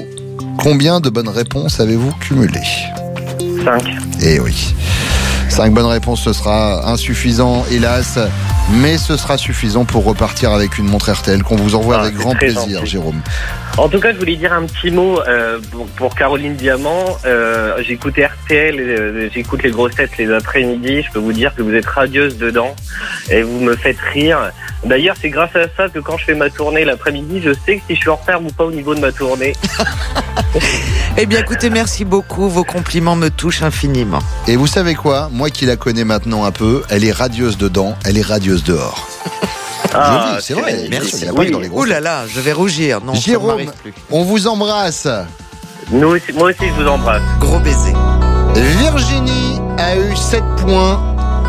combien de bonnes réponses avez-vous cumulé 5. Eh oui. 5 bonnes réponses, ce sera insuffisant, hélas, mais ce sera suffisant pour repartir avec une montre RTL qu'on vous envoie Ah, avec grand plaisir, gentil. Jérôme. En tout cas, je voulais dire un petit mot euh, pour, pour Caroline Diamant. Euh, j'écoute RTL, euh, j'écoute les grosses têtes les après-midi. Je peux vous dire que vous êtes radieuse dedans et vous me faites rire. D'ailleurs, c'est grâce à ça que quand je fais ma tournée l'après-midi, je sais que si je suis en retard ou pas au niveau de ma tournée. Eh bien, écoutez, merci beaucoup. Vos compliments me touchent infiniment. Et vous savez quoi? Moi qui la connais maintenant un peu, elle est radieuse dedans, elle est radieuse dehors. Ah, c'est vrai. les grosses Ouh là là, je vais rougir. Non, Jérôme, plus. on vous embrasse. Nous aussi, moi aussi, je vous embrasse. Gros baiser. Virginie a eu 7 points.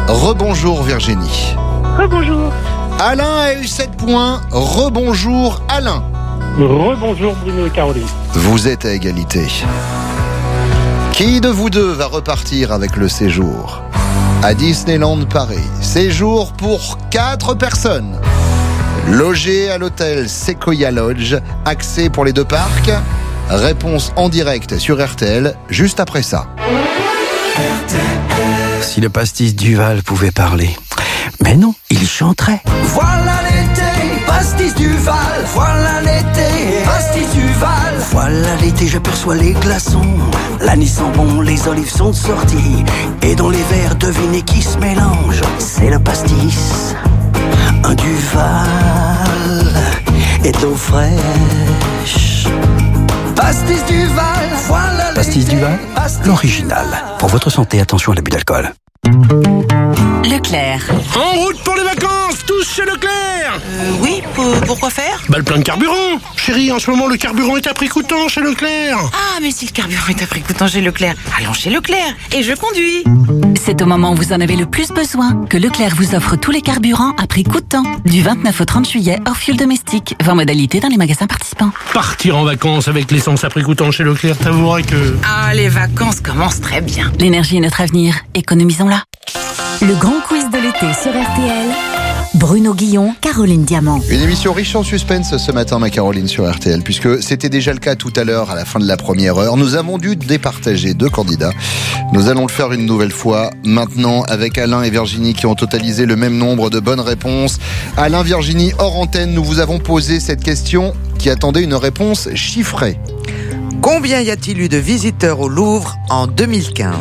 Rebonjour Virginie. Rebonjour. Alain a eu 7 points. Rebonjour Alain. Rebonjour Bruno et Caroline. Vous êtes à égalité. Qui de vous deux va repartir avec le séjour à Disneyland Paris Séjour pour 4 personnes. Logé à l'hôtel Sequoia Lodge, accès pour les deux parcs. Réponse en direct sur RTL juste après ça. Si le pastis Duval pouvait parler. Mais non, il chanterait. Voilà pastis du Val. Voilà l'été, pastis du Val. Voilà l'été, j'aperçois les glaçons. L'anis sent bon, les olives sont sorties. Et dans les verres, devinez qui se mélange. C'est le pastis, un Duval et de l'eau fraîche. Pastis du Val. Voilà Pastis Duval, l'original. Pour votre santé, attention à l'abus d'alcool. Leclerc. En route pour les vacances, tous chez Leclerc oui, pourquoi faire Bah le plein de carburant Chérie, en ce moment le carburant est à prix coûtant chez Leclerc Ah, mais si le carburant est à prix coûtant chez Leclerc, allons chez Leclerc et je conduis C'est au moment où vous en avez le plus besoin que Leclerc vous offre tous les carburants à prix coûtant. Du 29 au 30 juillet, hors fuel domestique. 20 modalités dans les magasins participants. Partir en vacances avec l'essence à prix coûtant chez Leclerc, t'avouerais que... Ah, les vacances commencent très bien. L'énergie est notre avenir. Économisons-la. Le grand quiz de l'été sur RTL. Bruno Guillon, Caroline Diamant. Une émission riche en suspense ce matin, ma Caroline, sur RTL, puisque c'était déjà le cas tout à l'heure, à la fin de la première heure. Nous avons dû départager deux candidats. Nous allons le faire une nouvelle fois, maintenant, avec Alain et Virginie qui ont totalisé le même nombre de bonnes réponses. Alain, Virginie, hors antenne, nous vous avons posé cette question qui attendait une réponse chiffrée. Combien y a-t-il eu de visiteurs au Louvre en 2015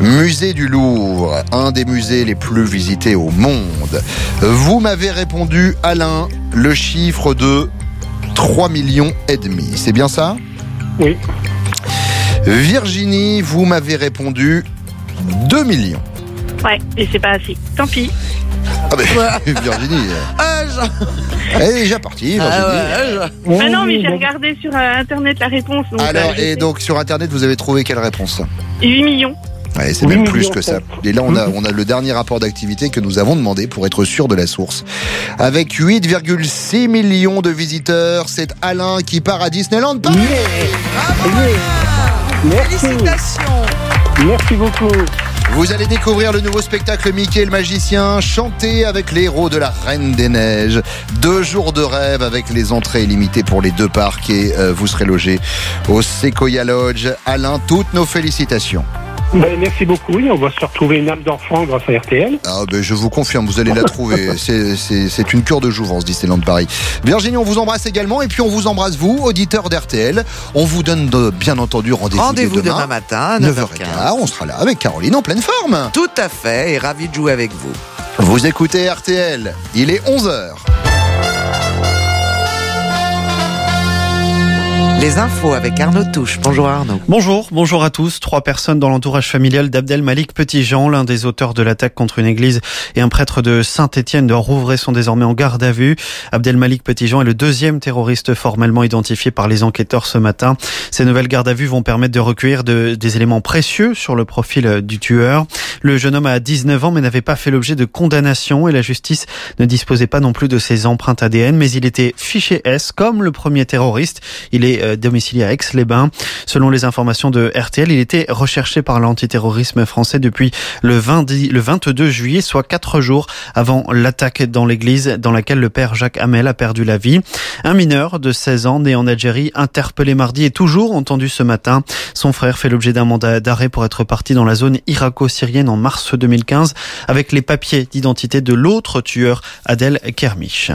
Musée du Louvre, un des musées les plus visités au monde. Vous m'avez répondu, Alain, le chiffre de 3 millions et demi. C'est bien ça? Oui. Virginie, vous m'avez répondu 2 millions. Ouais, et c'est pas assez. Tant pis. Ah ben, Virginie, elle est déjà partie. Virginie. Ah non, mais j'ai regardé sur euh, internet la réponse. Donc, Alors, euh, et sais. donc sur Internet, vous avez trouvé quelle réponse? 8 millions. Ouais, c'est Oui, même plus que ça. Et là, on a, on a le dernier rapport d'activité que nous avons demandé pour être sûr de la source. Avec 8,6 millions de visiteurs, c'est Alain qui part à Disneyland Paris. Félicitations. Merci beaucoup. Vous allez découvrir le nouveau spectacle Mickey le magicien, chanter avec les héros de la Reine des Neiges. Deux jours de rêve avec les entrées illimitées pour les deux parcs et euh, vous serez logé au Sequoia Lodge. Alain, toutes nos félicitations. Ben, merci beaucoup. Et on va se retrouver une âme d'enfant grâce à RTL. Ah ben je vous confirme, vous allez la trouver. C'est- une cure de jouvence, Disneyland Paris. Virginie, on vous embrasse également et puis on vous embrasse vous, auditeurs d'RTL. On vous donne de- bien entendu rendez-vous Rendez-vous dès demain matin à 9h15. On sera là avec Caroline en pleine forme. Tout à fait, et ravi de jouer avec vous. Vous écoutez RTL, il est 11h. Les infos avec Arnaud Touche. Bonjour Arnaud. Bonjour, bonjour à tous. Trois personnes dans l'entourage familial d'Abdel Malik Petitjean, l'un des auteurs de l'attaque contre une église et un prêtre de Saint-Étienne de Rouvray sont désormais en garde à vue. Abdel Malik Petitjean est le deuxième terroriste formellement identifié par les enquêteurs ce matin. Ces nouvelles gardes à vue vont permettre de recueillir de- des éléments précieux sur le profil euh, du tueur. Le jeune homme a 19 ans mais n'avait pas fait l'objet de condamnation et la justice ne disposait pas non plus de ses empreintes ADN mais il était fiché S comme le premier terroriste. Il est euh, domicilié à Aix-les-Bains. Selon les informations de RTL, il était recherché par l'antiterrorisme français depuis le, 20 le 22 juillet, soit quatre jours avant l'attaque dans l'église dans laquelle le père Jacques Hamel a perdu la vie. Un mineur de 16 ans né en Algérie, interpellé mardi et toujours entendu ce matin. Son frère fait l'objet d'un mandat d'arrêt pour être parti dans la zone irako-syrienne en mars 2015 avec les papiers d'identité de l'autre tueur, Adel Kermiche.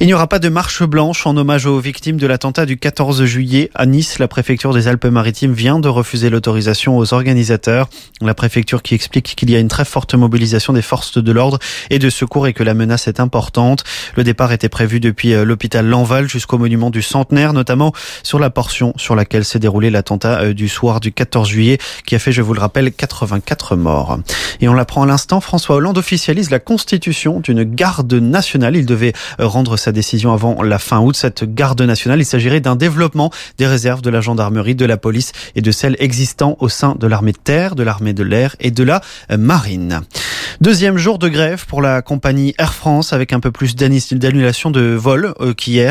Il n'y aura pas de marche blanche en hommage aux victimes de l'attentat du 14 juillet à Nice. La préfecture des Alpes-Maritimes vient de refuser l'autorisation aux organisateurs. La préfecture qui explique qu'il y a une très forte mobilisation des forces de l'ordre et de secours et que la menace est importante. Le départ était prévu depuis euh, l'hôpital Lanval jusqu'au monument du centenaire, notamment sur la portion sur laquelle s'est déroulé l'attentat euh, du soir du 14 juillet qui a fait, je vous le rappelle, 84 morts. Et on l'apprend à l'instant, François Hollande officialise la constitution d'une garde nationale. Il devait euh, rendre sa décision avant la fin août. Cette garde nationale, il s'agirait d'un développement des réserves de la gendarmerie, de la police et de celles existant au sein de l'armée de terre, de l'armée de l'air et de la euh, marine. Deuxième jour de grève pour la compagnie Air France avec un peu plus d'annulation de vols euh, qu'hier.